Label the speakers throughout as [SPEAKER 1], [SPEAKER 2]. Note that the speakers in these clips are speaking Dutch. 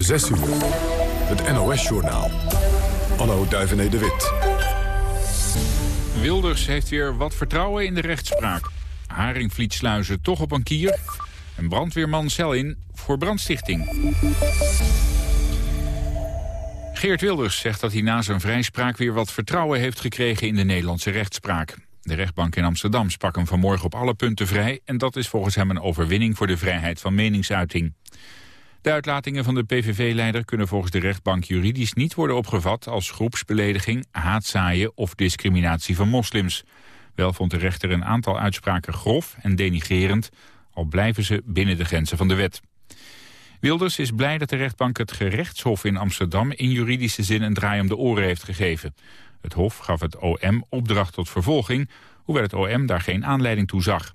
[SPEAKER 1] 6 uur. Het NOS-journaal. Anno Duivené de Wit.
[SPEAKER 2] Wilders heeft weer wat vertrouwen in de rechtspraak. Haringvlietsluizen toch op een kier. En brandweerman cel in voor brandstichting. Geert Wilders zegt dat hij na zijn vrijspraak weer wat vertrouwen heeft gekregen in de Nederlandse rechtspraak. De rechtbank in Amsterdam sprak hem vanmorgen op alle punten vrij... en dat is volgens hem een overwinning voor de vrijheid van meningsuiting. De uitlatingen van de PVV-leider kunnen volgens de rechtbank juridisch niet worden opgevat... als groepsbelediging, haatzaaien of discriminatie van moslims. Wel vond de rechter een aantal uitspraken grof en denigrerend... al blijven ze binnen de grenzen van de wet. Wilders is blij dat de rechtbank het gerechtshof in Amsterdam... in juridische zin een draai om de oren heeft gegeven. Het Hof gaf het OM opdracht tot vervolging, hoewel het OM daar geen aanleiding toe zag.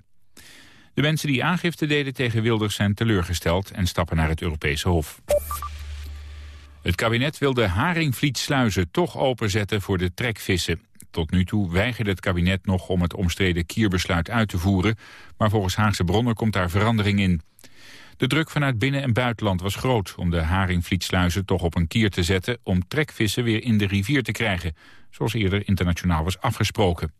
[SPEAKER 2] De mensen die aangifte deden tegen Wilders zijn teleurgesteld en stappen naar het Europese Hof. Het kabinet wil de Haringvlietsluizen toch openzetten voor de trekvissen. Tot nu toe weigerde het kabinet nog om het omstreden kierbesluit uit te voeren, maar volgens Haagse bronnen komt daar verandering in. De druk vanuit binnen- en buitenland was groot om de haringvlietsluizen toch op een kier te zetten om trekvissen weer in de rivier te krijgen, zoals eerder internationaal was afgesproken.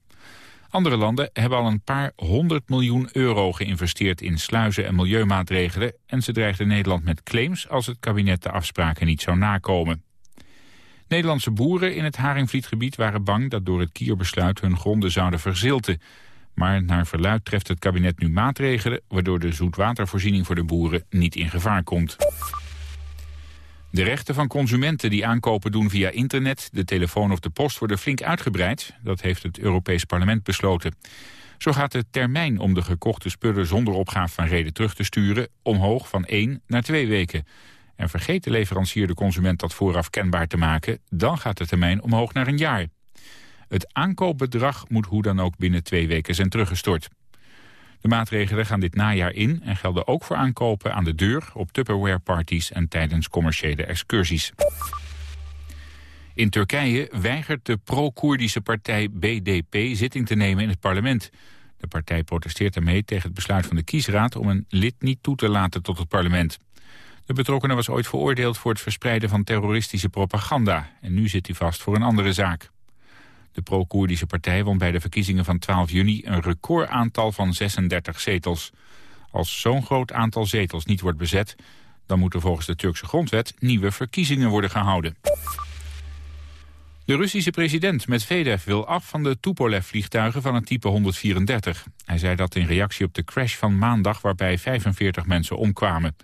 [SPEAKER 2] Andere landen hebben al een paar honderd miljoen euro geïnvesteerd in sluizen en milieumaatregelen en ze dreigden Nederland met claims als het kabinet de afspraken niet zou nakomen. Nederlandse boeren in het Haringvlietgebied waren bang dat door het kierbesluit hun gronden zouden verzilten. Maar naar verluid treft het kabinet nu maatregelen... waardoor de zoetwatervoorziening voor de boeren niet in gevaar komt. De rechten van consumenten die aankopen doen via internet, de telefoon of de post worden flink uitgebreid. Dat heeft het Europees Parlement besloten. Zo gaat de termijn om de gekochte spullen zonder opgave van reden terug te sturen omhoog van 1 naar 2 weken. En vergeet de leverancier de consument dat vooraf kenbaar te maken, dan gaat de termijn omhoog naar een jaar. Het aankoopbedrag moet hoe dan ook binnen twee weken zijn teruggestort. De maatregelen gaan dit najaar in en gelden ook voor aankopen aan de deur, op Tupperware-parties en tijdens commerciële excursies. In Turkije weigert de pro-Koerdische partij BDP zitting te nemen in het parlement. De partij protesteert daarmee tegen het besluit van de kiesraad om een lid niet toe te laten tot het parlement. De betrokkene was ooit veroordeeld voor het verspreiden van terroristische propaganda en nu zit hij vast voor een andere zaak. De pro-Koerdische partij won bij de verkiezingen van 12 juni een recordaantal van 36 zetels. Als zo'n groot aantal zetels niet wordt bezet, dan moeten volgens de Turkse grondwet nieuwe verkiezingen worden gehouden. De Russische president Medvedev wil af van de Tupolev-vliegtuigen van het type 134. Hij zei dat in reactie op de crash van maandag waarbij 45 mensen omkwamen.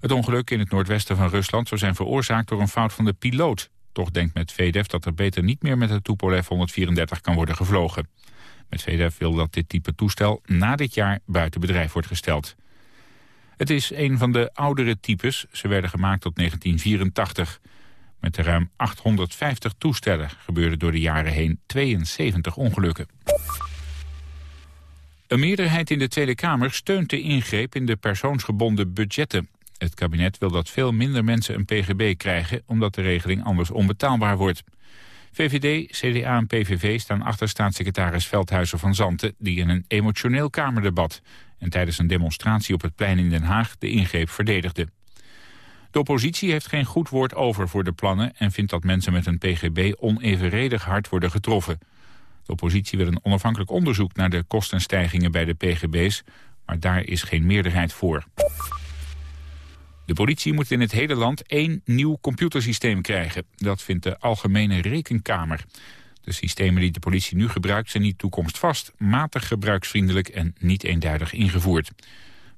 [SPEAKER 2] Het ongeluk in het noordwesten van Rusland zou zijn veroorzaakt door een fout van de piloot. Toch denkt Medvedev dat er beter niet meer met het Tupolev 134 kan worden gevlogen. Medvedev wil dat dit type toestel na dit jaar buiten bedrijf wordt gesteld. Het is een van de oudere types. Ze werden gemaakt tot 1984. Met de ruim 850 toestellen gebeurden door de jaren heen 72 ongelukken. Een meerderheid in de Tweede Kamer steunt de ingreep in de persoonsgebonden budgetten. Het kabinet wil dat veel minder mensen een pgb krijgen... omdat de regeling anders onbetaalbaar wordt. VVD, CDA en PVV staan achter staatssecretaris Veldhuizen van Zanten... die in een emotioneel Kamerdebat en tijdens een demonstratie op het plein in Den Haag... de ingreep verdedigde. De oppositie heeft geen goed woord over voor de plannen... en vindt dat mensen met een pgb onevenredig hard worden getroffen. De oppositie wil een onafhankelijk onderzoek naar de kostenstijgingen bij de pgb's... maar daar is geen meerderheid voor. De politie moet in het hele land één nieuw computersysteem krijgen. Dat vindt de Algemene Rekenkamer. De systemen die de politie nu gebruikt zijn niet toekomstvast, matig gebruiksvriendelijk en niet eenduidig ingevoerd.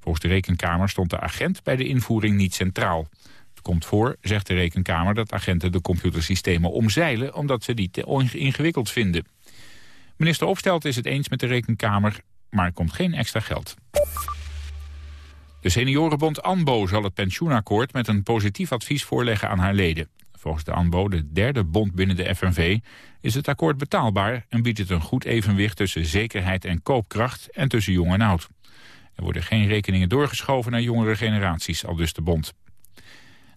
[SPEAKER 2] Volgens de Rekenkamer stond de agent bij de invoering niet centraal. Het komt voor, zegt de Rekenkamer, dat agenten de computersystemen omzeilen omdat ze die te ingewikkeld vinden. Minister Opstelt is het eens met de Rekenkamer, maar er komt geen extra geld. De seniorenbond ANBO zal het pensioenakkoord met een positief advies voorleggen aan haar leden. Volgens de ANBO, de derde bond binnen de FNV, is het akkoord betaalbaar en biedt het een goed evenwicht tussen zekerheid en koopkracht en tussen jong en oud. Er worden geen rekeningen doorgeschoven naar jongere generaties, al dus de bond.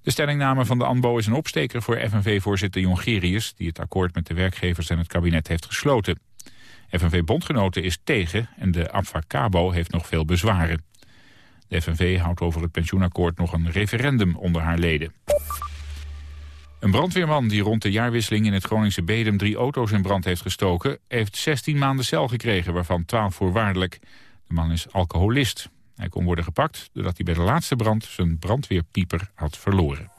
[SPEAKER 2] De stellingname van de ANBO is een opsteker voor FNV-voorzitter Jongerius... die het akkoord met de werkgevers en het kabinet heeft gesloten. FNV-bondgenoten is tegen en de Abfacabo heeft nog veel bezwaren. De FNV houdt over het pensioenakkoord nog een referendum onder haar leden. Een brandweerman die rond de jaarwisseling in het Groningse Bedem drie auto's in brand heeft gestoken, heeft 16 maanden cel gekregen, waarvan 12 voorwaardelijk. De man is alcoholist. Hij kon worden gepakt doordat hij bij de laatste brand zijn brandweerpieper had verloren.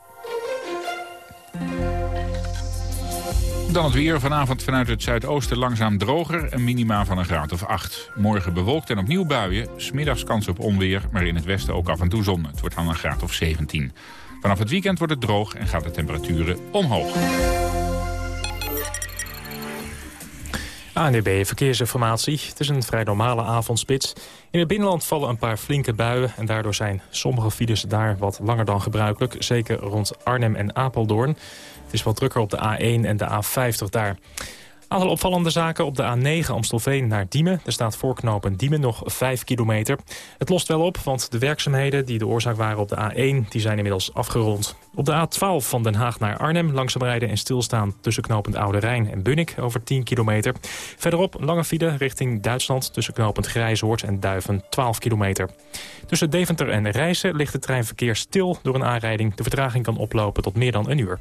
[SPEAKER 2] Dan het weer. Vanavond vanuit het zuidoosten langzaam droger. Een minima van een graad of 8. Morgen bewolkt en opnieuw buien. Smiddags kans op onweer, maar in het westen ook af en toe zon. Het wordt dan een graad of 17. Vanaf het weekend wordt het droog en gaat de temperaturen omhoog.
[SPEAKER 3] ANDB Verkeersinformatie. Het is een vrij normale avondspits. In het binnenland vallen een paar flinke buien... en daardoor zijn sommige files daar wat langer dan gebruikelijk. Zeker rond Arnhem en Apeldoorn. Het is wat drukker op de A1 en de A50 daar. Aantal opvallende zaken op de A9 Amstelveen naar Diemen. Er staat voorknopen Diemen nog 5 kilometer. Het lost wel op, want de werkzaamheden die de oorzaak waren op de A1... die zijn inmiddels afgerond. Op de A12 van Den Haag naar Arnhem langzaam rijden en stilstaan... tussen knopend Oude Rijn en Bunnik over 10 kilometer. Verderop lange file richting Duitsland... tussen knopend Grijzoord en Duiven 12 kilometer. Tussen Deventer en Rijssen ligt het treinverkeer stil door een aanrijding. De vertraging kan oplopen tot meer dan een uur.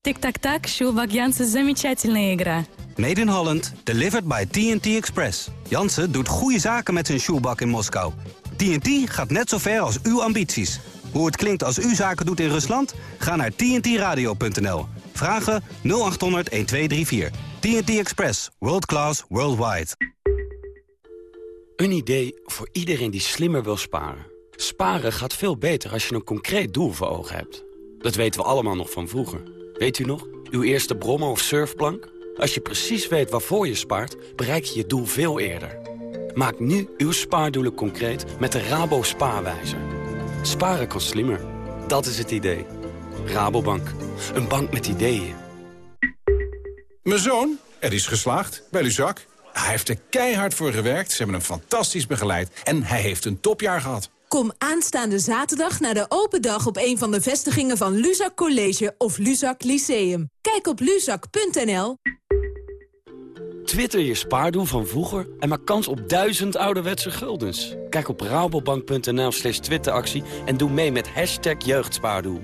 [SPEAKER 4] Tic-tac-tac, Sjoelbak Jansen, замечательная игра.
[SPEAKER 5] Made in Holland, delivered by TNT Express. Jansen doet goede zaken met zijn shoebak in Moskou. TNT gaat net zo ver als uw ambities. Hoe het klinkt als u zaken doet in Rusland? Ga naar tntradio.nl. Vragen 0800 1234. TNT Express. World class, worldwide.
[SPEAKER 6] Een idee voor iedereen die slimmer wil sparen. Sparen gaat veel beter als je een concreet doel voor ogen hebt. Dat weten we allemaal nog van vroeger. Weet u nog? Uw eerste brommer of surfplank? Als je precies weet waarvoor je spaart, bereik je je doel veel eerder. Maak nu uw spaardoelen concreet met de Rabo Spaarwijzer. Sparen kan slimmer. Dat is het idee. Rabobank. Een bank met ideeën.
[SPEAKER 7] Mijn zoon, er is geslaagd bij Luzak. Hij heeft er keihard voor gewerkt, ze hebben hem fantastisch begeleid... en hij heeft een topjaar gehad.
[SPEAKER 8] Kom aanstaande zaterdag naar de open dag op een van de vestigingen van Luzak College of Luzak Lyceum. Kijk op luzak.nl.
[SPEAKER 6] Twitter je spaardoel van vroeger en maak kans op duizend ouderwetse guldens. Kijk op rabobank.nl slash twitteractie en doe mee met hashtag jeugdspaardoel.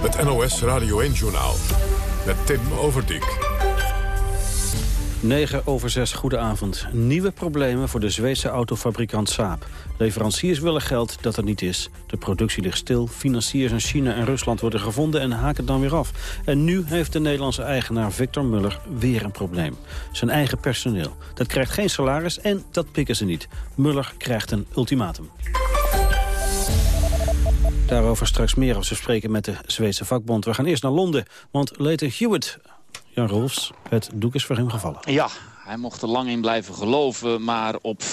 [SPEAKER 1] Het NOS Radio 1-journaal met Tim Overdijk.
[SPEAKER 9] 9 over 6, goedenavond. Nieuwe problemen voor de Zweedse autofabrikant Saab. Leveranciers willen geld dat er niet is. De productie ligt stil, financiers in China en Rusland worden gevonden en haken dan weer af. En nu heeft de Nederlandse eigenaar Victor Muller weer een probleem. Zijn eigen personeel. Dat krijgt geen salaris en dat pikken ze niet. Muller krijgt een ultimatum. Daarover straks meer als we spreken met de Zweedse vakbond. We gaan eerst naar Londen, want Leighton Hewitt Jan Rolfs, het doek is voor hem gevallen.
[SPEAKER 10] Ja, hij mocht er lang in blijven geloven, maar op 5-4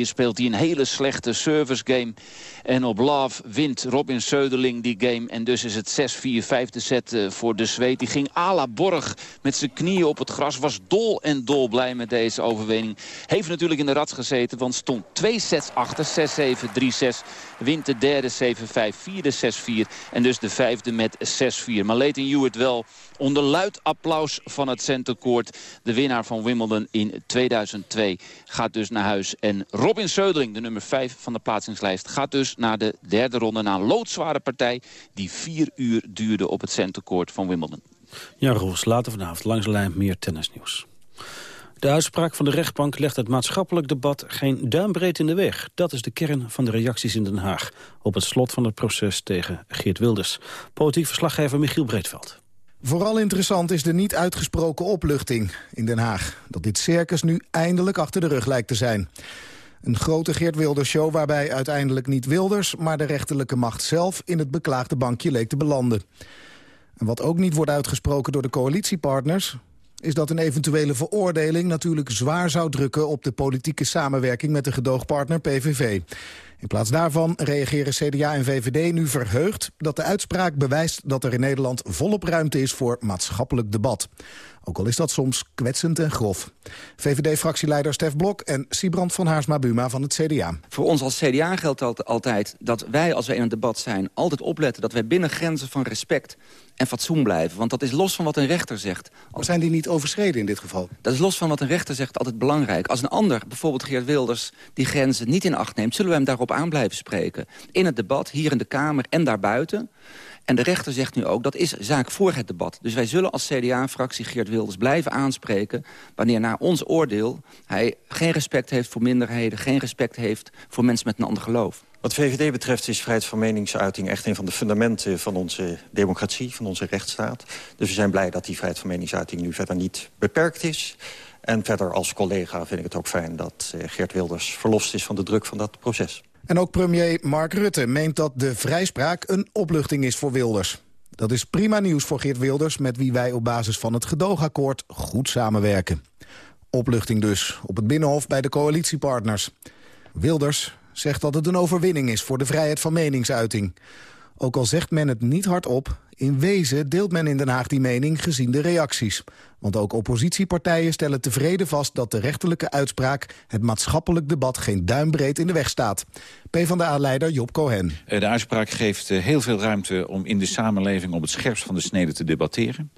[SPEAKER 10] speelt hij een hele slechte service game. En op Love wint Robin Söderling die game. En dus is het 6-4, vijfde set voor de Zweed. Die ging à Borg met zijn knieën op het gras. Was dol en dol blij met deze overwinning. Heeft natuurlijk in de rat gezeten, want stond twee sets achter. 6-7, 3-6. Wint de derde 7-5, vierde 6-4. En dus de vijfde met 6-4. Maar Leighton Hewitt wel onder luid applaus van het centercourt. De winnaar van Wimbledon in 2002 gaat dus naar huis. En Robin Söderling, de nummer 5 van de plaatsingslijst, gaat dus naar de derde ronde. Na een loodzware partij die vier uur duurde op het centercourt van Wimbledon.
[SPEAKER 9] Ja, Roos, later vanavond langs de lijn meer tennisnieuws. De uitspraak van de rechtbank legt het maatschappelijk debat geen duimbreed in de weg. Dat is de kern van de reacties in Den Haag op het slot van het proces tegen Geert Wilders. Politiek verslaggever Michiel Breedveld.
[SPEAKER 11] Vooral interessant is de niet uitgesproken opluchting in Den Haag. Dat dit circus nu eindelijk achter de rug lijkt te zijn. Een grote Geert Wilders-show waarbij uiteindelijk niet Wilders... maar de rechterlijke macht zelf in het beklaagde bankje leek te belanden. En wat ook niet wordt uitgesproken door de coalitiepartners is dat een eventuele veroordeling natuurlijk zwaar zou drukken op de politieke samenwerking met de gedoogpartner PVV. In plaats daarvan reageren CDA en VVD nu verheugd dat de uitspraak bewijst dat er in Nederland volop ruimte is voor maatschappelijk debat. Ook al is dat soms kwetsend en grof. VVD-fractieleider Stef Blok en Sibrand van Haarsma-Buma van het CDA.
[SPEAKER 12] Voor ons als CDA geldt altijd dat wij, als wij in een debat zijn... altijd opletten dat wij binnen grenzen van respect en fatsoen blijven. Want dat is los van wat een rechter zegt.
[SPEAKER 11] Maar zijn die niet overschreden in dit geval?
[SPEAKER 12] Dat is los van wat een rechter zegt altijd belangrijk. Als een ander, bijvoorbeeld Geert Wilders, die grenzen niet in acht neemt... zullen we hem daarop aan blijven spreken. In het debat, hier in de Kamer en daarbuiten... En de rechter zegt nu ook, dat is zaak voor het debat. Dus wij zullen als CDA-fractie Geert Wilders blijven aanspreken... wanneer naar ons oordeel hij geen respect heeft voor minderheden... geen respect heeft voor mensen met een ander geloof.
[SPEAKER 13] Wat VVD betreft is vrijheid van meningsuiting echt een van de fundamenten van onze democratie, van onze rechtsstaat. Dus we zijn blij dat die vrijheid van meningsuiting nu verder niet beperkt is. En verder als collega vind ik het ook fijn dat eh, Geert Wilders verlost is van de druk van dat proces.
[SPEAKER 11] En ook premier Mark Rutte meent dat de vrijspraak een opluchting is voor Wilders. Dat is prima nieuws voor Geert Wilders... met wie wij op basis van het gedoogakkoord goed samenwerken. Opluchting dus op het Binnenhof bij de coalitiepartners. Wilders zegt dat het een overwinning is voor de vrijheid van meningsuiting. Ook al zegt men het niet hardop, in wezen deelt men in Den Haag die mening gezien de reacties. Want ook oppositiepartijen stellen tevreden vast dat de rechterlijke uitspraak het maatschappelijk debat geen duimbreed in de weg staat. PvdA-leider Job Cohen.
[SPEAKER 14] Eh, de uitspraak geeft eh, heel veel ruimte om in de samenleving op het scherpst van de snede te debatteren.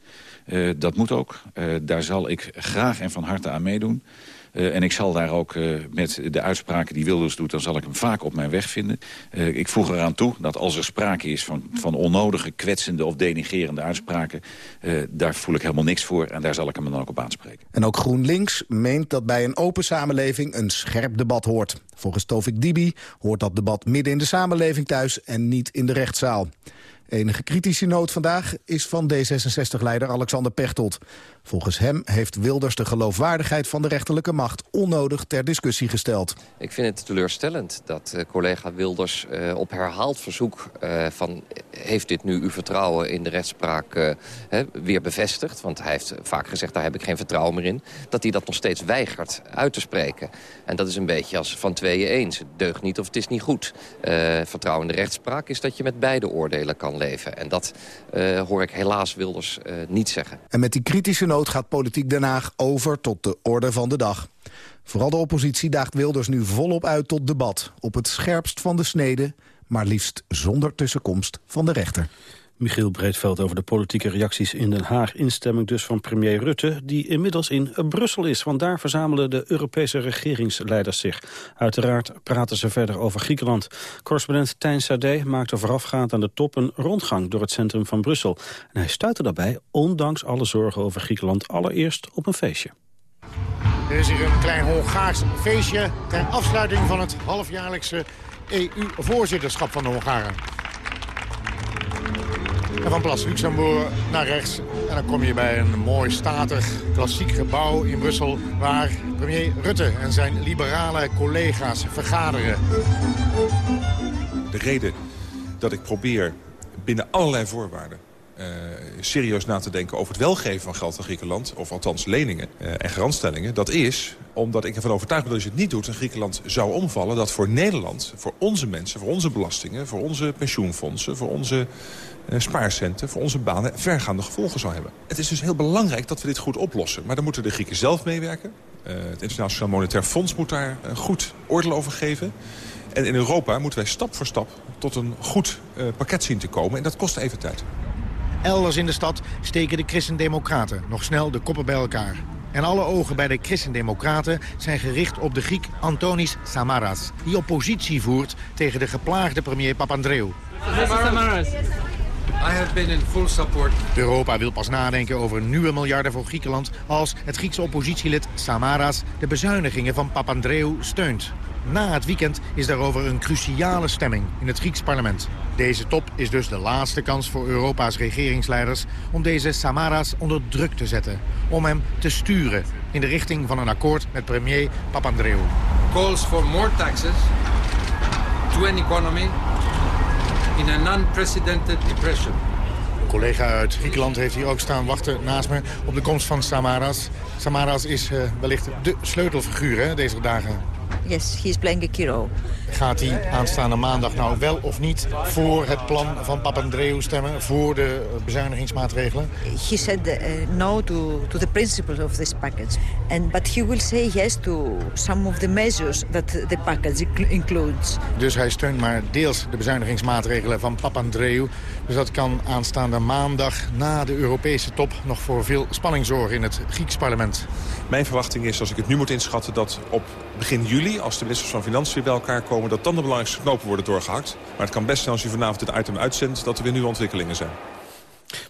[SPEAKER 14] Uh, dat moet ook. Daar zal ik graag en van harte aan meedoen. Uh, en ik zal daar ook uh, met de uitspraken die Wilders doet... dan zal ik hem vaak op mijn weg vinden. Uh, ik voeg eraan toe dat als er sprake is van, van onnodige, kwetsende of denigerende uitspraken... daar voel ik helemaal niks voor en daar zal ik hem dan ook op aanspreken.
[SPEAKER 11] En ook GroenLinks meent dat bij een open samenleving een scherp debat hoort. Volgens Tovik Dibi hoort dat debat midden in de samenleving thuis en niet in de rechtszaal. Enige kritische noot vandaag is van D66-leider Alexander Pechtold. Volgens hem heeft Wilders de geloofwaardigheid van de rechterlijke macht onnodig ter discussie gesteld.
[SPEAKER 15] Ik vind het teleurstellend dat uh, collega Wilders uh, op herhaald verzoek uh, van... heeft dit nu uw vertrouwen in de rechtspraak weer bevestigd? Want hij heeft vaak gezegd, daar heb ik geen vertrouwen meer in. Dat hij dat nog steeds weigert uit te spreken. En dat is een beetje als van tweeën eens. Het deugt niet of het is niet goed. vertrouwen in de rechtspraak is dat je met beide oordelen kan leven. En dat hoor ik helaas Wilders niet zeggen.
[SPEAKER 11] En met die kritische nood gaat politiek Den Haag over tot de orde van de dag. Vooral de oppositie daagt Wilders nu volop uit tot debat. Op het scherpst van de snede, maar liefst zonder tussenkomst van de rechter.
[SPEAKER 9] Michiel Breedveld over de politieke reacties in Den Haag. Instemming dus van premier Rutte, die inmiddels in Brussel is. Want daar verzamelen de Europese regeringsleiders zich. Uiteraard praten ze verder over Griekenland. Correspondent Tijn Sade maakte voorafgaand aan de top een rondgang door het centrum van Brussel. En hij stuitte daarbij, ondanks alle zorgen over Griekenland, allereerst op een feestje.
[SPEAKER 16] Er is hier een klein Hongaars feestje ter afsluiting van het halfjaarlijkse EU-voorzitterschap van de Hongaren. En van Plas Luxemburg naar rechts. En dan kom je bij een mooi statig klassiek gebouw in Brussel... waar premier Rutte en zijn liberale collega's vergaderen.
[SPEAKER 17] De reden dat ik probeer binnen allerlei voorwaarden... Uh, serieus na te denken over het welgeven van geld aan Griekenland... of althans leningen uh, en garantstellingen... dat is omdat ik ervan overtuigd ben dat als je het niet doet... en Griekenland zou omvallen, dat voor Nederland... voor onze mensen, voor onze belastingen... voor onze pensioenfondsen, voor onze spaarcenten... voor onze banen vergaande gevolgen zou hebben. Het is dus heel belangrijk dat we dit goed oplossen. Maar dan moeten de Grieken zelf meewerken. het Internationaal Monetair Fonds moet daar goed oordeel over geven... En in Europa moeten wij stap voor stap tot een goed pakket zien te komen. En dat kost even tijd.
[SPEAKER 16] Elders in de stad steken de christendemocraten nog snel de koppen bij elkaar. En alle ogen bij de christendemocraten zijn gericht op de Griek Antonis Samaras... die oppositie voert tegen de geplaagde premier Papandreou.
[SPEAKER 18] I have been in full support.
[SPEAKER 16] Europa wil pas nadenken over nieuwe miljarden voor Griekenland... als het Griekse oppositielid Samaras de bezuinigingen van Papandreou steunt. Na het weekend is daarover een cruciale stemming in het Grieks parlement. Deze top is dus de laatste kans voor Europa's regeringsleiders... om deze Samaras onder druk te zetten. Om hem te sturen in de richting van een akkoord met premier Papandreou.
[SPEAKER 18] Calls for more taxes to an economy in an unprecedented depression.
[SPEAKER 16] Een collega uit Griekenland heeft hier ook staan wachten naast me op de komst van Samaras. Samaras is uh, wellicht de sleutelfiguur hè, deze dagen.
[SPEAKER 19] Yes, he is playing a key role.
[SPEAKER 16] Gaat hij aanstaande maandag nou wel of niet voor het plan van Papandreou stemmen, voor de bezuinigingsmaatregelen?
[SPEAKER 19] He said uh, no to, to the principles of this package. And, but he will say yes to some of the measures that the package includes.
[SPEAKER 16] Dus hij steunt maar deels de bezuinigingsmaatregelen van Papandreou. Dus dat kan aanstaande maandag na de Europese top nog voor veel spanning zorgen in het Grieks parlement.
[SPEAKER 17] Mijn verwachting is, als ik het nu moet inschatten, dat op begin juli, als de ministers van Financiën bij elkaar komen dat dan de belangrijkste knopen worden doorgehakt. Maar het kan best zijn als u vanavond dit item uitzendt... dat er weer nieuwe ontwikkelingen zijn.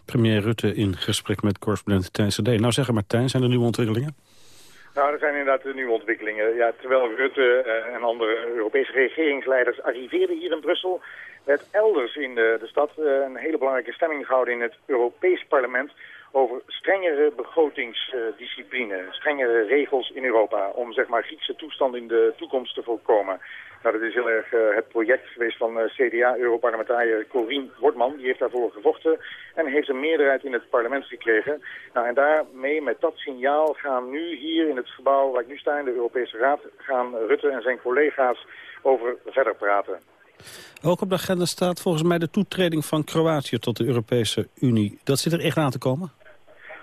[SPEAKER 9] Premier Rutte in gesprek met correspondent Tijn CD. Nou zeggen Martijn, zijn er nieuwe ontwikkelingen?
[SPEAKER 20] Nou, er zijn inderdaad nieuwe ontwikkelingen. Ja, terwijl Rutte eh, en andere Europese regeringsleiders arriveerden hier in Brussel... werd elders in de, de stad eh, een hele belangrijke stemming gehouden in het Europees parlement over strengere begrotingsdiscipline, strengere regels in Europa om zeg maar Griekse toestand in de toekomst te voorkomen. Nou, dat is heel erg uh, het project geweest van uh, CDA-europarlementariër Corien Wortman. Die heeft daarvoor gevochten en heeft een meerderheid in het parlement gekregen. Nou, en daarmee, met dat signaal, gaan nu hier in het gebouw waar ik nu sta, in de Europese Raad, gaan Rutte en zijn collega's over verder praten.
[SPEAKER 9] Ook op de agenda staat volgens mij de toetreding van Kroatië tot de Europese Unie. Dat zit er echt aan te komen?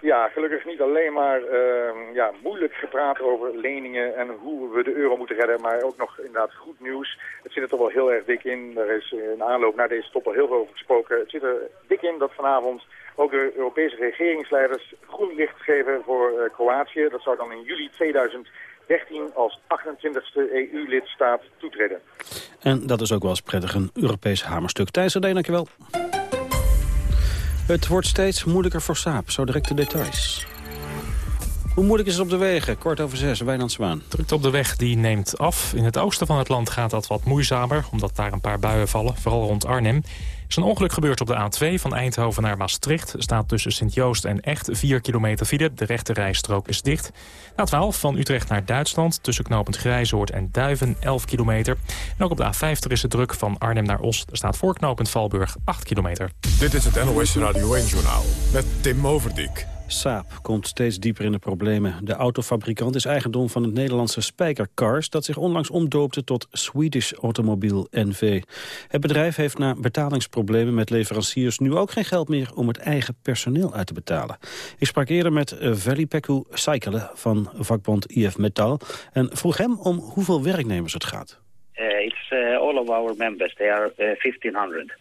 [SPEAKER 20] Ja, gelukkig niet alleen maar uh, ja, moeilijk gepraat over leningen en hoe we de euro moeten redden, maar ook nog inderdaad goed nieuws. Het zit er toch wel heel erg dik in. Er is in aanloop naar deze top al heel veel over gesproken. Het zit er dik in dat vanavond ook de Europese regeringsleiders groen licht geven voor uh, Kroatië. Dat zou dan in juli 2013 als 28e EU-lidstaat toetreden.
[SPEAKER 9] En dat is ook wel eens prettig een Europees hamerstuk. Thijs, dankjewel. Het wordt steeds moeilijker voor Saab. Zo direct de details. Hoe moeilijk is het op de wegen? Kort over zes, Wijnand Zwaan.
[SPEAKER 3] Drukte op de weg die neemt af. In het oosten van het land gaat dat wat moeizamer... omdat daar een paar buien vallen, vooral rond Arnhem. Is een ongeluk gebeurd op de A2 van Eindhoven naar Maastricht. staat tussen Sint-Joost en Echt 4 kilometer file. De rechte rijstrook is dicht. A12 van Utrecht naar Duitsland tussen knooppunt Grijzoord en Duiven 11 kilometer. En ook op de A50 is het druk van Arnhem naar Os. Er staat voor Valburg 8 kilometer.
[SPEAKER 1] Dit is het NOS Radio 1-journaal met Tim Overdijk.
[SPEAKER 9] Saab komt steeds dieper in de problemen. De autofabrikant is eigendom van het Nederlandse Spijker Cars... dat zich onlangs omdoopte tot Swedish Automobile NV. Het bedrijf heeft na betalingsproblemen met leveranciers... nu ook geen geld meer om het eigen personeel uit te betalen. Ik sprak eerder met uh, Veli-Pekku Saikele van vakbond IF Metal... en vroeg hem om hoeveel werknemers het gaat.
[SPEAKER 21] Uh, it's uh, all of our members. They are 1500.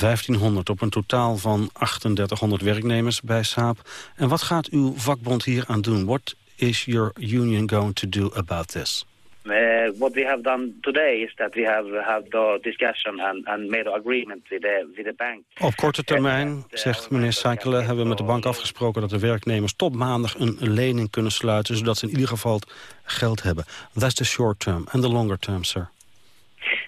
[SPEAKER 9] 1500 op een totaal van 3800 werknemers bij Saab. En wat gaat uw vakbond hier aan doen? What is your union going to do about this?
[SPEAKER 21] Uh, what we have done today is that we have had the discussion and, and made an agreement with the, with the bank.
[SPEAKER 9] Op korte termijn, zegt meneer Seikelen, hebben we met de bank afgesproken dat de werknemers tot maandag een lening kunnen sluiten, zodat ze in ieder geval geld hebben. That's the short term. And the longer term, sir?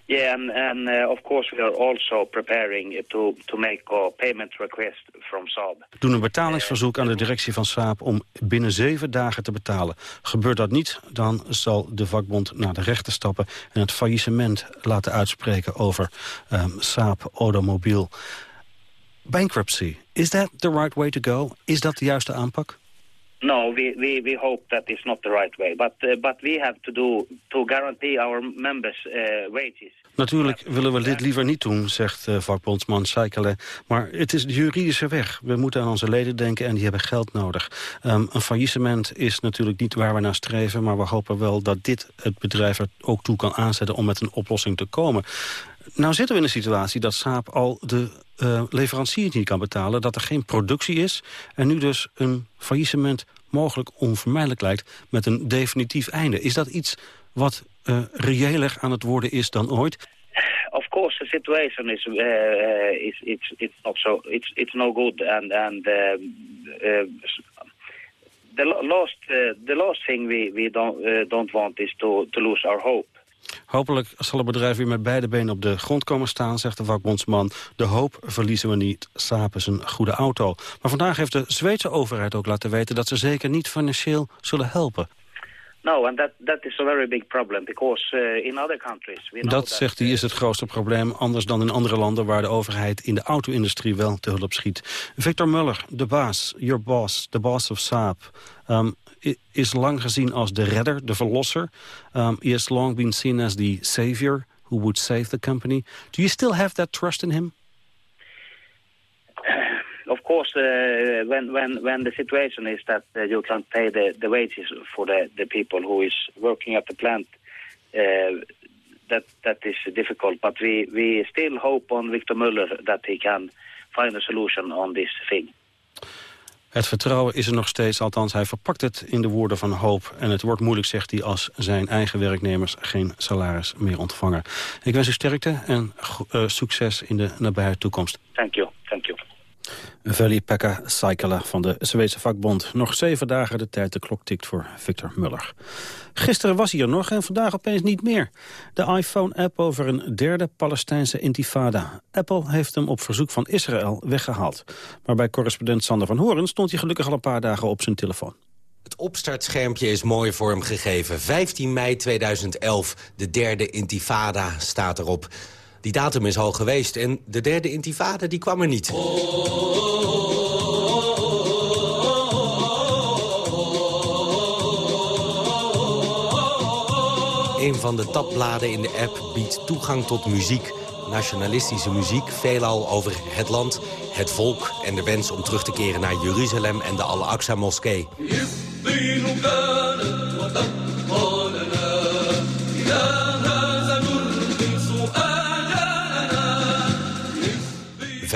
[SPEAKER 21] Yeah, and, uh, of course we are also preparing to, to make a payment request from Saab.
[SPEAKER 9] Doen een betalingsverzoek aan de directie van Saab om binnen zeven dagen te betalen. Gebeurt dat niet, dan zal de vakbond naar de rechter stappen... en het faillissement laten uitspreken over um, Saab Automobiel. Bankruptcy, is that the right way to go? Is dat de juiste aanpak?
[SPEAKER 21] No, we, we, we hope that is not the right way. But, uh, but we have to do to guarantee our members' uh, wages.
[SPEAKER 9] Natuurlijk willen we dit liever niet doen, zegt uh, vakbondsman Seikele. Maar het is de juridische weg. We moeten aan onze leden denken en die hebben geld nodig. Um, een faillissement is natuurlijk niet waar we naar streven... maar we hopen wel dat dit het bedrijf er ook toe kan aanzetten... om met een oplossing te komen. Nou zitten we in een situatie dat Saab al de uh, leverancier niet kan betalen... dat er geen productie is en nu dus een faillissement mogelijk onvermijdelijk lijkt... met een definitief einde. Is dat iets wat uh, reëler aan het worden is dan ooit?
[SPEAKER 21] Of course, the situation is uh, uh, it's it's not so it's it's no good, and and the last the last thing we we don't don't want is to to lose our hope.
[SPEAKER 9] Hopelijk zal het bedrijf weer met beide benen op de grond komen staan, zegt de vakbondsman. De hoop verliezen we niet. Saab is een goede auto. Maar vandaag heeft de Zweedse overheid ook laten weten dat ze zeker niet financieel zullen helpen.
[SPEAKER 21] No, and that that is a very big problem because uh, in other countries we know
[SPEAKER 9] Dat, zegt hij, is het grootste probleem, anders dan in andere landen waar de overheid in de auto-industrie wel te hulp schiet. Victor Muller, de baas, your boss, the boss of Saab, um, is lang gezien als de redder, de verlosser. Um, he has long been seen as the savior who would save the company. Do you still have that trust in him?
[SPEAKER 21] of course, uh, when when when the situation is that uh, you can't pay the, the wages for the, the people who is working at the plant, uh, that that is difficult. But we we still hope on Victor Muller that he can find a solution on this thing.
[SPEAKER 9] Het vertrouwen is er nog steeds, althans hij verpakt het in de woorden van hoop. En het wordt moeilijk, zegt hij, als zijn eigen werknemers geen salaris meer ontvangen. Ik wens u sterkte en uh, succes in de nabije toekomst.
[SPEAKER 21] Thank you, thank you.
[SPEAKER 9] Veli-Pekka Saikala van de Zweedse vakbond. Nog zeven dagen de tijd, de klok tikt voor Victor Muller. Gisteren was hij er nog en vandaag opeens niet meer. De iPhone-app over een derde Palestijnse intifada. Apple heeft hem op verzoek van Israël weggehaald. Maar bij correspondent Sander van Horen stond hij gelukkig al een paar dagen op zijn telefoon.
[SPEAKER 22] Het opstartschermpje is mooi vormgegeven. 15 mei 2011, de derde intifada staat erop. Die datum is al geweest en de derde intifada die kwam er niet. Een van de tabbladen in de app biedt toegang tot muziek. Nationalistische muziek, veelal over het land, het volk... en de wens om terug te keren naar Jeruzalem en de Al-Aqsa-moskee.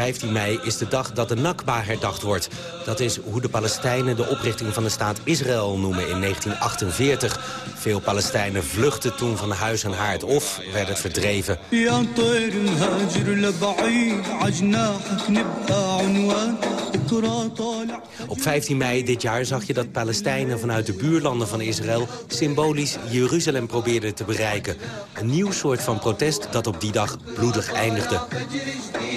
[SPEAKER 22] 15 mei is de dag dat de Nakba herdacht wordt. Dat is hoe de Palestijnen de oprichting van de staat Israël noemen in 1948. Veel Palestijnen vluchtten toen van huis en haard of werden verdreven. Op 15 mei dit jaar zag je dat Palestijnen vanuit de buurlanden van Israël... symbolisch Jeruzalem probeerden te bereiken. Een nieuw soort van protest dat op die dag bloedig eindigde.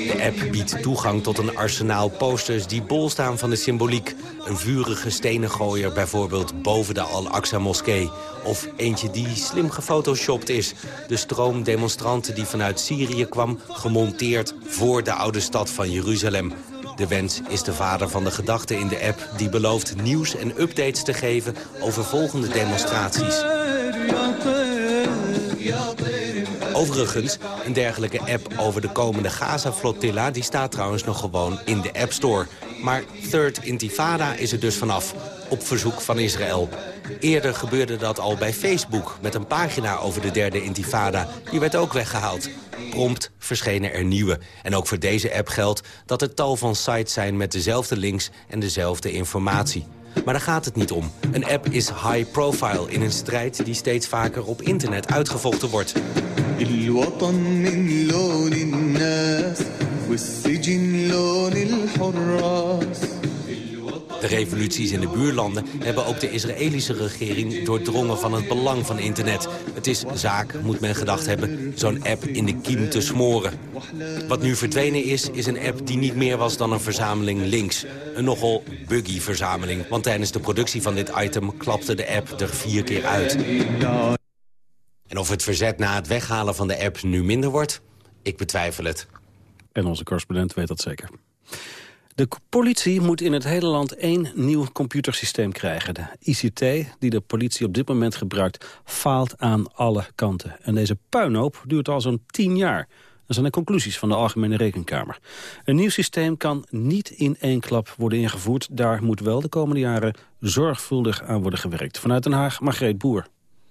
[SPEAKER 22] De app biedt toegang tot een arsenaal posters die bol staan van de symboliek. Een vurige stenengooier bijvoorbeeld boven de Al-Aqsa-moskee. Of eentje die slim gefotoshopt is. De stroom demonstranten die vanuit Syrië kwam... gemonteerd voor de oude stad van Jeruzalem. De wens is de vader van de gedachte in de app... die belooft nieuws en updates te geven over volgende demonstraties. Overigens, een dergelijke app over de komende Gaza-flotilla... die staat trouwens nog gewoon in de App Store. Maar Third Intifada is er dus vanaf, op verzoek van Israël. Eerder gebeurde dat al bij Facebook, met een pagina over de derde intifada. Die werd ook weggehaald. Prompt verschenen er nieuwe. En ook voor deze app geldt dat er tal van sites zijn met dezelfde links en dezelfde informatie. Maar daar gaat het niet om. Een app is high profile in een strijd die steeds vaker op internet uitgevochten wordt. De revoluties in de buurlanden hebben ook de Israëlische regering doordrongen van het belang van internet. Het is zaak, moet men gedacht hebben, zo'n app in de kiem te smoren. Wat nu verdwenen is, is een app die niet meer was dan een verzameling links. Een nogal buggy verzameling, want tijdens de productie van dit item klapte de app er vier keer uit. En of het verzet na het weghalen van de app nu minder wordt, ik betwijfel het.
[SPEAKER 9] En onze correspondent weet dat zeker. De politie moet in het hele land één nieuw computersysteem krijgen. De ICT, die de politie op dit moment gebruikt, faalt aan alle kanten. En deze puinhoop duurt al zo'n tien jaar. Dat zijn de conclusies van de Algemene Rekenkamer. Een nieuw systeem kan niet in één klap worden ingevoerd. Daar moet wel de komende jaren zorgvuldig aan worden gewerkt. Vanuit Den Haag, Margreet Boer.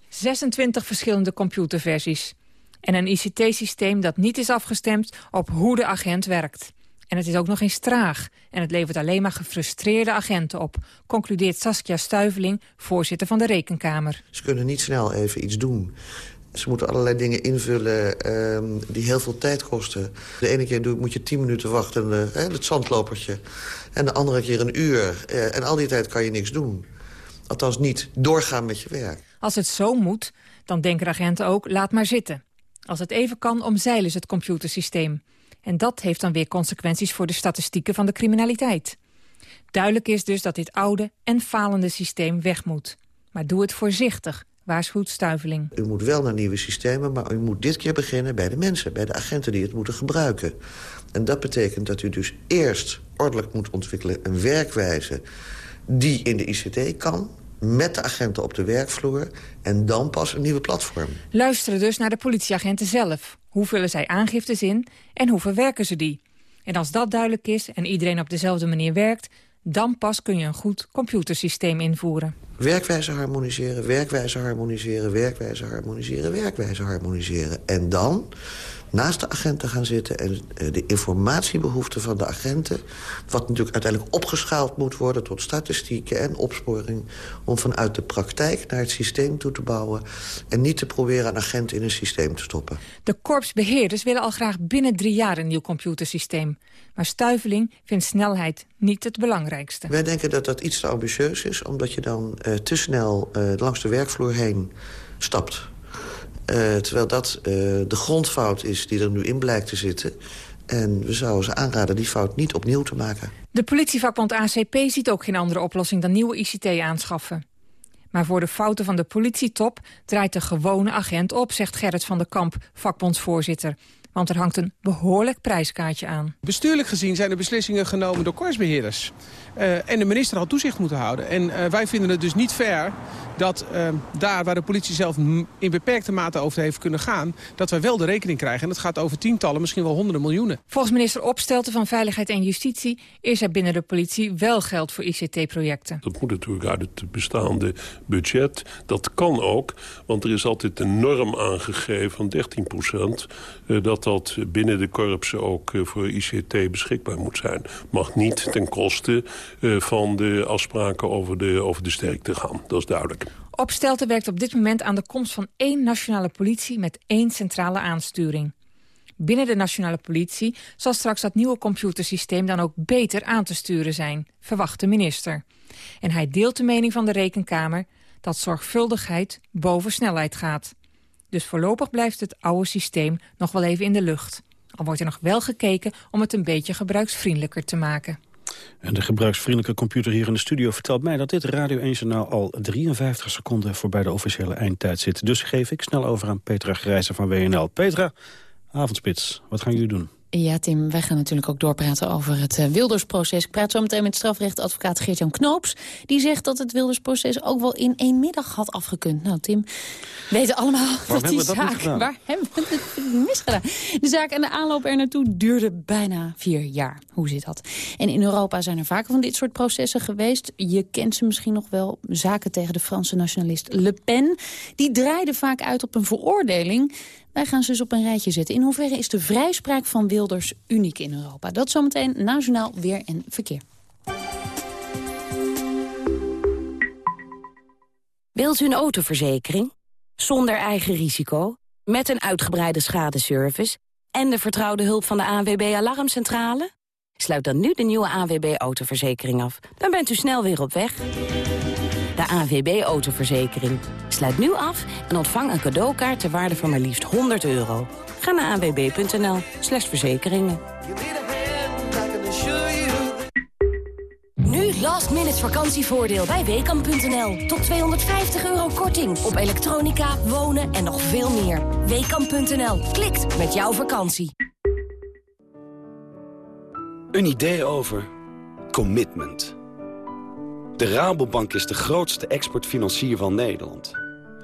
[SPEAKER 23] 26 verschillende computerversies. En een ICT-systeem dat niet is afgestemd op hoe de agent werkt. En het is ook nog eens traag. En het levert alleen maar gefrustreerde agenten op. Concludeert Saskia Stuiveling, voorzitter van de Rekenkamer.
[SPEAKER 24] Ze kunnen niet snel even iets doen. Ze moeten allerlei dingen invullen ehm, die heel veel tijd kosten. De ene keer moet je tien minuten wachten, uh, het zandlopertje. En de andere keer een uur. Uh, en al die tijd kan je niks doen. Althans niet doorgaan met je werk.
[SPEAKER 23] Als het zo moet, dan denken agenten ook, laat maar zitten. Als het even kan, omzeilen ze het computersysteem. En dat heeft dan weer consequenties voor de statistieken van de criminaliteit. Duidelijk is dus dat dit oude en falende systeem weg moet. Maar doe het voorzichtig, waarschuwt Stuiveling.
[SPEAKER 24] U moet wel naar nieuwe systemen, maar u moet dit keer beginnen bij de mensen... bij de agenten die het moeten gebruiken. En dat betekent dat u dus eerst ordelijk moet ontwikkelen... een werkwijze die in de ICT kan met de agenten op de werkvloer... en dan pas een nieuwe platform.
[SPEAKER 23] Luisteren dus naar de politieagenten zelf. Hoe vullen zij aangiftes in en hoe verwerken ze die? En als dat duidelijk is en iedereen op dezelfde manier werkt... dan pas kun je een goed computersysteem invoeren.
[SPEAKER 24] Werkwijze harmoniseren, werkwijze harmoniseren, werkwijze harmoniseren, werkwijze harmoniseren. En dan naast de agenten gaan zitten... en eh, de informatiebehoeften van de agenten... wat natuurlijk uiteindelijk opgeschaald moet worden... tot statistieken en opsporing... om vanuit de praktijk naar het systeem toe te bouwen... en niet te proberen een agent in een systeem te stoppen.
[SPEAKER 23] De korpsbeheerders willen al graag binnen drie jaar een nieuw computersysteem. Maar Stuiveling vindt snelheid niet het belangrijkste.
[SPEAKER 24] Wij denken dat dat iets te ambitieus is... omdat je dan uh, te snel uh, langs de werkvloer heen stapt... Uh, terwijl dat uh, de grondfout is die er nu in blijkt te zitten. En we zouden ze aanraden die fout niet opnieuw te maken.
[SPEAKER 23] De politievakbond ACP ziet ook geen andere oplossing dan nieuwe ICT aanschaffen. Maar voor de fouten van de politietop draait de gewone agent op, zegt Gerrit van der Kamp, vakbondsvoorzitter. Want er hangt een behoorlijk prijskaartje aan.
[SPEAKER 25] Bestuurlijk gezien zijn de beslissingen genomen door korpsbeheerders. Uh, en de minister had toezicht moeten houden. En uh, wij vinden het dus niet fair dat uh, daar waar de politie zelf in beperkte mate over heeft kunnen gaan... dat wij wel de rekening krijgen. En dat gaat over tientallen, misschien wel honderden miljoenen.
[SPEAKER 23] Volgens minister Opstelten van Veiligheid en Justitie... is er binnen de politie wel geld voor ICT-projecten.
[SPEAKER 26] Dat moet natuurlijk uit het bestaande budget. Dat kan ook, want er is altijd een norm aangegeven van 13 procent... dat dat binnen de korpsen ook voor ICT beschikbaar moet zijn. Mag niet ten koste uh, van de afspraken over de, over de sterkte gaan. Dat is duidelijk.
[SPEAKER 23] Opstelten werkt op dit moment aan de komst van één nationale politie... met één centrale aansturing. Binnen de nationale politie zal straks dat nieuwe computersysteem... dan ook beter aan te sturen zijn, verwacht de minister. En hij deelt de mening van de Rekenkamer... dat zorgvuldigheid boven snelheid gaat. Dus voorlopig blijft het oude systeem nog wel even in de lucht. Al wordt er nog wel gekeken om het een beetje gebruiksvriendelijker te maken.
[SPEAKER 9] En de gebruiksvriendelijke computer hier in de studio vertelt mij dat dit Radio 1-journaal al 53 seconden voorbij de officiële eindtijd zit. Dus geef ik snel over aan Petra Grijzer van WNL. Petra, avondspits, wat gaan jullie doen?
[SPEAKER 27] Ja, Tim, wij gaan natuurlijk ook doorpraten over het uh, Wildersproces. Ik praat zo meteen met strafrechtadvocaat Geert-Jan Knoops. Die zegt dat het Wildersproces ook wel in één middag had afgekund. Nou, Tim, we weten allemaal
[SPEAKER 9] Waar
[SPEAKER 27] dat die
[SPEAKER 9] dat
[SPEAKER 27] zaak... Waar hebben we het misgedaan? De zaak en de aanloop er naartoe duurde bijna vier jaar. Hoe zit dat? En in Europa zijn er vaker van dit soort processen geweest. Je kent ze misschien nog wel. Zaken tegen de Franse nationalist Le Pen. Die draaiden vaak uit op een veroordeling... Wij gaan ze dus op een rijtje zetten. In hoeverre is de vrijspraak van Wilders uniek in Europa? Dat zometeen nationaal weer en verkeer.
[SPEAKER 28] Wilt u een autoverzekering? Zonder eigen risico? Met een uitgebreide schadeservice? En de vertrouwde hulp van de ANWB Alarmcentrale? Sluit dan nu de nieuwe ANWB autoverzekering af. Dan bent u snel weer op weg. De ANWB autoverzekering. Sluit nu af en ontvang een cadeaukaart ter waarde van maar liefst 100 euro. Ga naar anwb.nl slash verzekeringen. Nu last minute vakantievoordeel bij Weekamp.nl. Tot 250 euro korting op elektronica, wonen en nog veel meer. Weekamp.nl. Klikt met jouw vakantie.
[SPEAKER 6] Een idee over commitment. De Rabobank is de grootste exportfinancier van Nederland.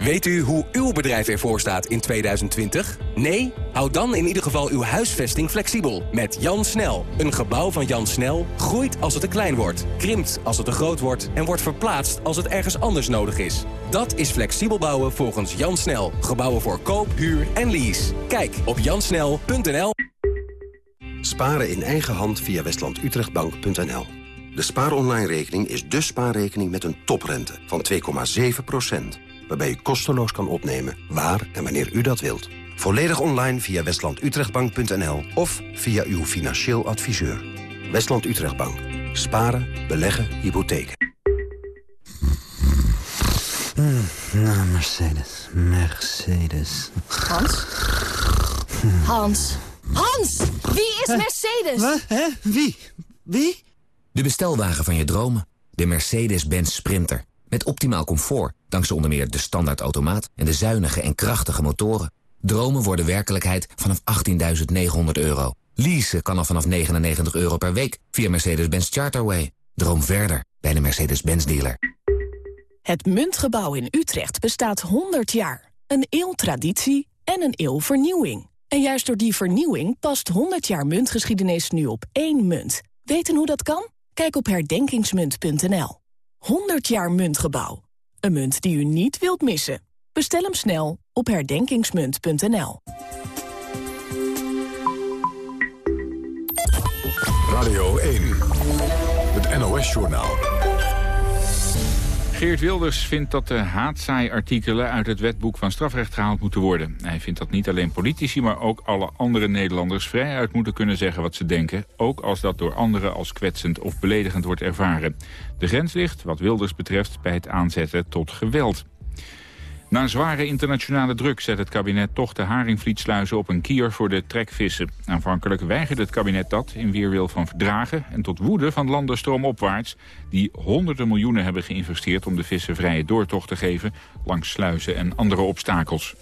[SPEAKER 22] Weet u hoe uw bedrijf ervoor staat in 2020? Nee? Houd dan in ieder geval uw huisvesting flexibel. Met Jan Snel. Een gebouw van Jan Snel groeit als het te klein wordt. Krimpt als het te groot wordt. En wordt verplaatst als het ergens anders nodig is. Dat is flexibel bouwen volgens Jan Snel. Gebouwen voor koop, huur en lease. Kijk op jansnel.nl
[SPEAKER 29] Sparen in eigen hand via westlandutrechtbank.nl De spaaronline-rekening is de spaarrekening met een toprente van 2,7 waarbij u kosteloos kan opnemen waar en wanneer u dat wilt. Volledig online via westlandutrechtbank.nl of via uw financieel adviseur. Westland Utrechtbank. Sparen, beleggen, hypotheken.
[SPEAKER 6] Mm, nou, Mercedes. Mercedes.
[SPEAKER 28] Hans? Hans? Hans! Wie is Mercedes?
[SPEAKER 6] Wat? Hè? Wie? Wie?
[SPEAKER 30] De bestelwagen van je dromen. De Mercedes-Benz Sprinter. Met optimaal comfort, dankzij onder meer de standaardautomaat... en de zuinige en krachtige motoren. Dromen worden werkelijkheid vanaf 18.900 euro. Leasen kan al vanaf 99 euro per week via Mercedes-Benz Charterway. Droom verder bij de Mercedes-Benz dealer.
[SPEAKER 31] Het Muntgebouw in Utrecht bestaat 100 jaar. Een eeuw traditie en een eeuw vernieuwing. En juist door die vernieuwing past 100 jaar muntgeschiedenis nu op één munt. Weten hoe dat kan? Kijk op herdenkingsmunt.nl. 100 jaar Muntgebouw. Een munt die u niet wilt missen. Bestel hem snel op herdenkingsmunt.nl.
[SPEAKER 1] Radio 1, het NOS-journaal.
[SPEAKER 2] Geert Wilders vindt dat de haatzaai-artikelen uit het wetboek van strafrecht gehaald moeten worden. Hij vindt dat niet alleen politici, maar ook alle andere Nederlanders vrijuit moeten kunnen zeggen wat ze denken. Ook als dat door anderen als kwetsend of beledigend wordt ervaren. De grens ligt, wat Wilders betreft, bij het aanzetten tot geweld. Na zware internationale druk zet het kabinet toch de haringvlietsluizen op een kier voor de trekvissen. Aanvankelijk weigerde het kabinet dat in weerwil van verdragen en tot woede van landen stroomopwaarts die honderden miljoenen hebben geïnvesteerd om de vissen vrije doortocht te geven langs sluizen en andere obstakels.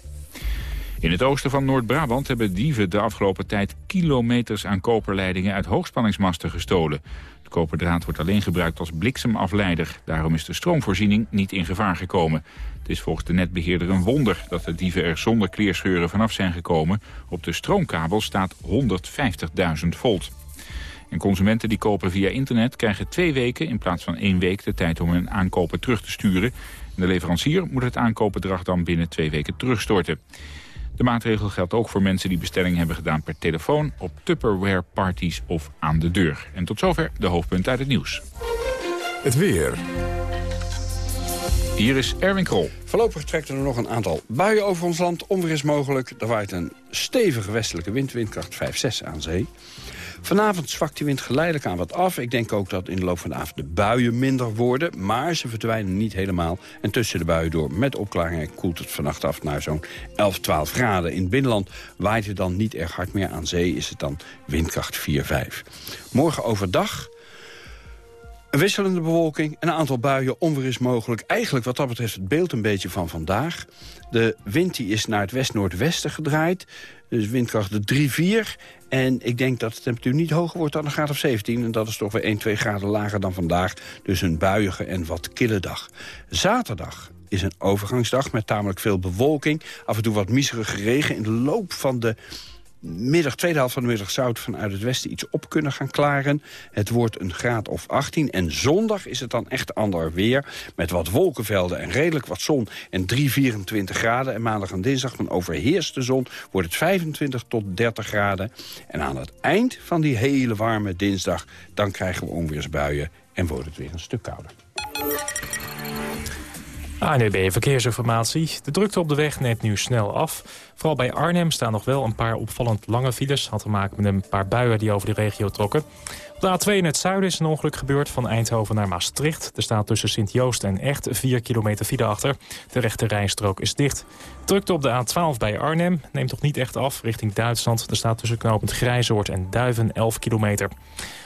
[SPEAKER 2] In het oosten van Noord-Brabant hebben dieven de afgelopen tijd kilometers aan koperleidingen uit hoogspanningsmasten gestolen. Koperdraad wordt alleen gebruikt als bliksemafleider. Daarom is de stroomvoorziening niet in gevaar gekomen. Het is volgens de netbeheerder een wonder dat de dieven er zonder kleerscheuren vanaf zijn gekomen. Op de stroomkabel staat 150.000 volt. En consumenten die kopen via internet krijgen twee weken in plaats van één week de tijd om hun aankopen terug te sturen. de leverancier moet het aankoopbedrag dan binnen twee weken terugstorten. De maatregel geldt ook voor mensen die bestellingen hebben gedaan per telefoon, op Tupperware parties of aan de deur. En tot zover de hoofdpunten uit het nieuws.
[SPEAKER 1] Het weer.
[SPEAKER 2] Hier is Erwin Krol.
[SPEAKER 32] Voorlopig trekt er nog een aantal buien over ons land. Onweer is mogelijk. Er waait een stevige westelijke wind, windkracht 5-6 aan zee. Vanavond zwakt die wind geleidelijk aan wat af. Ik denk ook dat in de loop van de avond de buien minder worden. Maar ze verdwijnen niet helemaal. En tussen de buien door met opklaringen koelt het vannacht af naar zo'n 11, 12 graden. In het binnenland waait het dan niet erg hard meer. Aan zee is het dan windkracht 4, 5. Morgen overdag een wisselende bewolking, een aantal buien, onweer is mogelijk. Eigenlijk wat dat betreft het beeld een beetje van vandaag. De wind die is naar het west-noordwesten gedraaid. Dus windkracht de 3-4. En ik denk dat de temperatuur niet hoger wordt dan een graad of 17. En dat is toch weer 1, 2 graden lager dan vandaag. Dus een buiige en wat kille dag. Zaterdag is een overgangsdag met tamelijk veel bewolking. Af en toe wat miserige regen. In de loop van de middag, tweede helft van de middag zou het vanuit het westen iets op kunnen gaan klaren. Het wordt een graad of 18. En zondag is het dan echt ander weer. Met wat wolkenvelden en redelijk wat zon en 3, 24 graden. En maandag en dinsdag dan overheerst de zon. Wordt het 25 tot 30 graden. En aan het eind van die hele warme dinsdag... dan krijgen we onweersbuien en wordt het weer een stuk kouder.
[SPEAKER 3] ANUB Verkeersinformatie. De drukte op de weg neemt nu snel af. Vooral bij Arnhem staan nog wel een paar opvallend lange files. Had te maken met een paar buien die over de regio trokken. Op de A2 in het zuiden is een ongeluk gebeurd van Eindhoven naar Maastricht. Er staat tussen Sint-Joost en Echt 4 kilometer file achter. De rechte rijstrook is dicht. Drukte op de A12 bij Arnhem neemt toch niet echt af richting Duitsland. Er staat tussen knooppunt Grijzoord en Duiven 11 kilometer.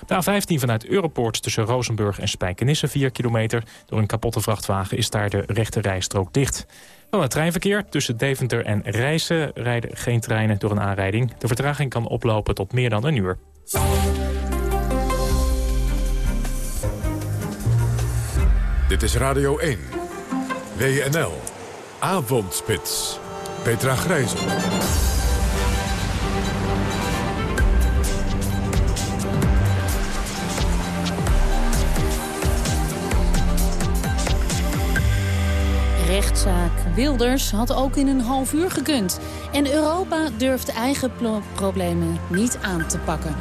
[SPEAKER 3] De A15 vanuit Europoort tussen Rozenburg en Spijkenisse 4 kilometer. Door een kapotte vrachtwagen is daar de rechte rijstrook dicht. Dan het treinverkeer. Tussen Deventer en Rijssen rijden geen treinen door een aanrijding. De vertraging kan oplopen tot meer dan een uur.
[SPEAKER 1] Dit is Radio 1. WNL. Avondspits. Petra Grijzen.
[SPEAKER 27] Rechtszaak Wilders had ook in een half uur gekund. En Europa durft eigen problemen niet aan te pakken.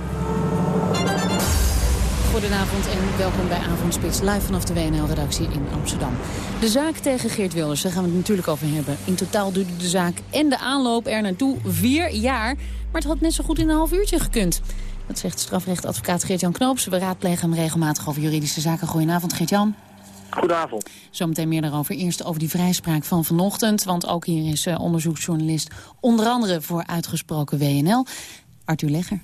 [SPEAKER 27] Goedenavond en welkom bij Avondspits, live vanaf de WNL-redactie in Amsterdam. De zaak tegen Geert Wilders, daar gaan we het natuurlijk over hebben. In totaal duurde de zaak en de aanloop er naartoe vier jaar. Maar het had net zo goed in een half uurtje gekund. Dat zegt strafrechtadvocaat Geert-Jan Knoops. We raadplegen hem regelmatig over juridische zaken. Goedenavond, Geert-Jan.
[SPEAKER 33] Goedenavond.
[SPEAKER 27] Zometeen meer daarover. Eerst over die vrijspraak van vanochtend. Want ook hier is uh, onderzoeksjournalist onder andere voor uitgesproken WNL. Arthur Legger.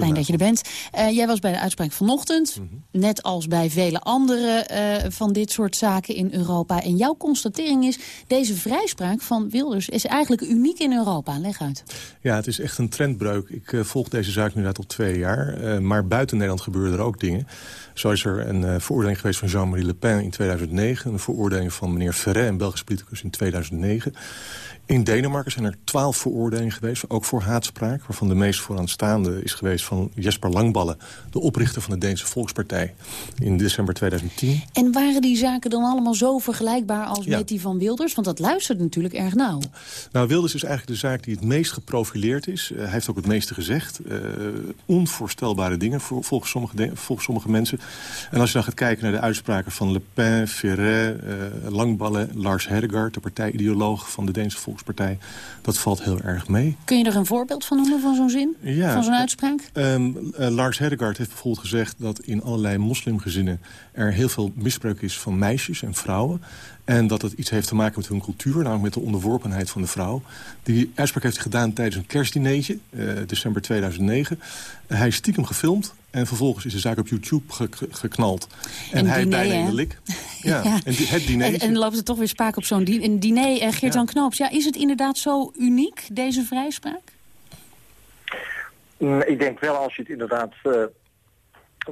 [SPEAKER 27] Fijn dat je er bent. Uh, jij was bij de uitspraak vanochtend. Mm -hmm. Net als bij vele andere uh, van dit soort zaken in Europa. En jouw constatering is, deze vrijspraak van Wilders is eigenlijk uniek in Europa. Leg uit.
[SPEAKER 34] Ja, het is echt een trendbreuk. Ik uh, volg deze zaak nu net al twee jaar. maar buiten Nederland gebeuren er ook dingen. Zo is er een veroordeling geweest van Jean-Marie Le Pen in 2009. Een veroordeling van meneer Ferret, een Belgisch politicus, in 2009. In Denemarken zijn er twaalf veroordelingen geweest, ook voor haatspraak... waarvan de meest vooraanstaande is geweest van Jesper Langballe... de oprichter van de Deense Volkspartij in december 2010.
[SPEAKER 27] En waren die zaken dan allemaal zo vergelijkbaar als ja. met die van Wilders? Want dat luistert natuurlijk erg nauw.
[SPEAKER 34] Nou, Wilders is eigenlijk de zaak die het meest geprofileerd is. Uh, hij heeft ook het meeste gezegd. Uh, onvoorstelbare dingen voor, volgens, sommige volgens sommige mensen. En als je dan gaat kijken naar de uitspraken van Le Pen, Ferret, uh, Langballe... Lars Hedegaard, de partijideoloog van de Deense Volkspartij Volkspartij. Dat valt heel erg mee.
[SPEAKER 27] Kun je er een voorbeeld van noemen van zo'n zin?
[SPEAKER 34] Ja,
[SPEAKER 27] van zo'n uitspraak?
[SPEAKER 34] Um, uh, Lars Hedegaard heeft bijvoorbeeld gezegd dat in allerlei moslimgezinnen... er heel veel misbruik is van meisjes en vrouwen. En dat het iets heeft te maken met hun cultuur, namelijk met de onderworpenheid van de vrouw. Die uitspraak heeft hij gedaan tijdens een kerstdineetje, uh, december 2009. Uh, hij is stiekem gefilmd en vervolgens is de zaak op YouTube ge ge geknald. En, en hij diner, bijna in de lik. Ja,
[SPEAKER 27] ja. En het diner. En, en loopt er toch weer spaak op zo'n diner. diner uh, Geert-Jan ja. Knoops, ja, is het inderdaad zo uniek, deze vrijspraak?
[SPEAKER 33] Mm, ik denk wel als je het inderdaad... Uh,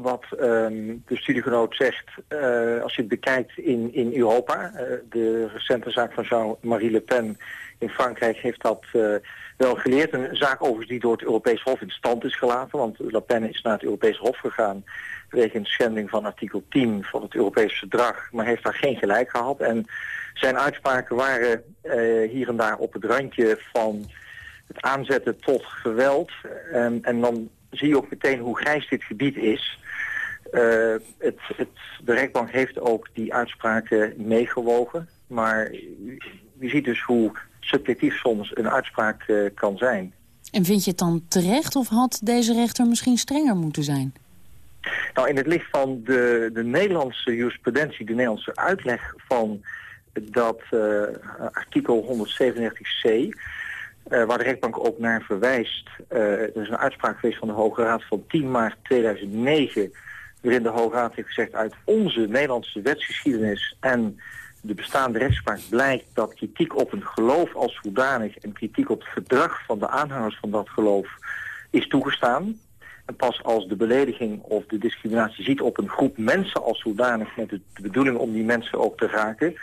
[SPEAKER 33] wat um, de studiegenoot zegt, uh, als je het bekijkt in, in Europa. Uh, de recente zaak van Jean-Marie Le Pen in Frankrijk heeft dat uh, wel geleerd. Een zaak overigens die door het Europees Hof in stand is gelaten. Want Le Pen is naar het Europees Hof gegaan wegens schending van artikel 10 van het Europees Verdrag. Maar heeft daar geen gelijk gehad. En zijn uitspraken waren hier en daar op het randje van het aanzetten tot geweld. Um, en dan zie je ook meteen hoe grijs dit gebied is. Uh, het, het, de rechtbank heeft ook die uitspraken meegewogen. Maar je ziet dus hoe subjectief soms een uitspraak uh, kan zijn.
[SPEAKER 27] En vind je het dan terecht of had deze rechter misschien strenger moeten zijn?
[SPEAKER 33] Nou, in het licht van de, de Nederlandse jurisprudentie, de Nederlandse uitleg van dat uh, artikel 137c... Uh, waar de rechtbank ook naar verwijst. Er is een uitspraak geweest van de Hoge Raad van 10 maart 2009... waarin de Hoge Raad heeft gezegd... uit onze Nederlandse wetsgeschiedenis en de bestaande rechtspraak blijkt... dat kritiek op een geloof als zodanig... en kritiek op het gedrag van de aanhangers van dat geloof is toegestaan. En pas als de belediging of de discriminatie ziet op een groep mensen als zodanig... met de, bedoeling om die mensen ook te raken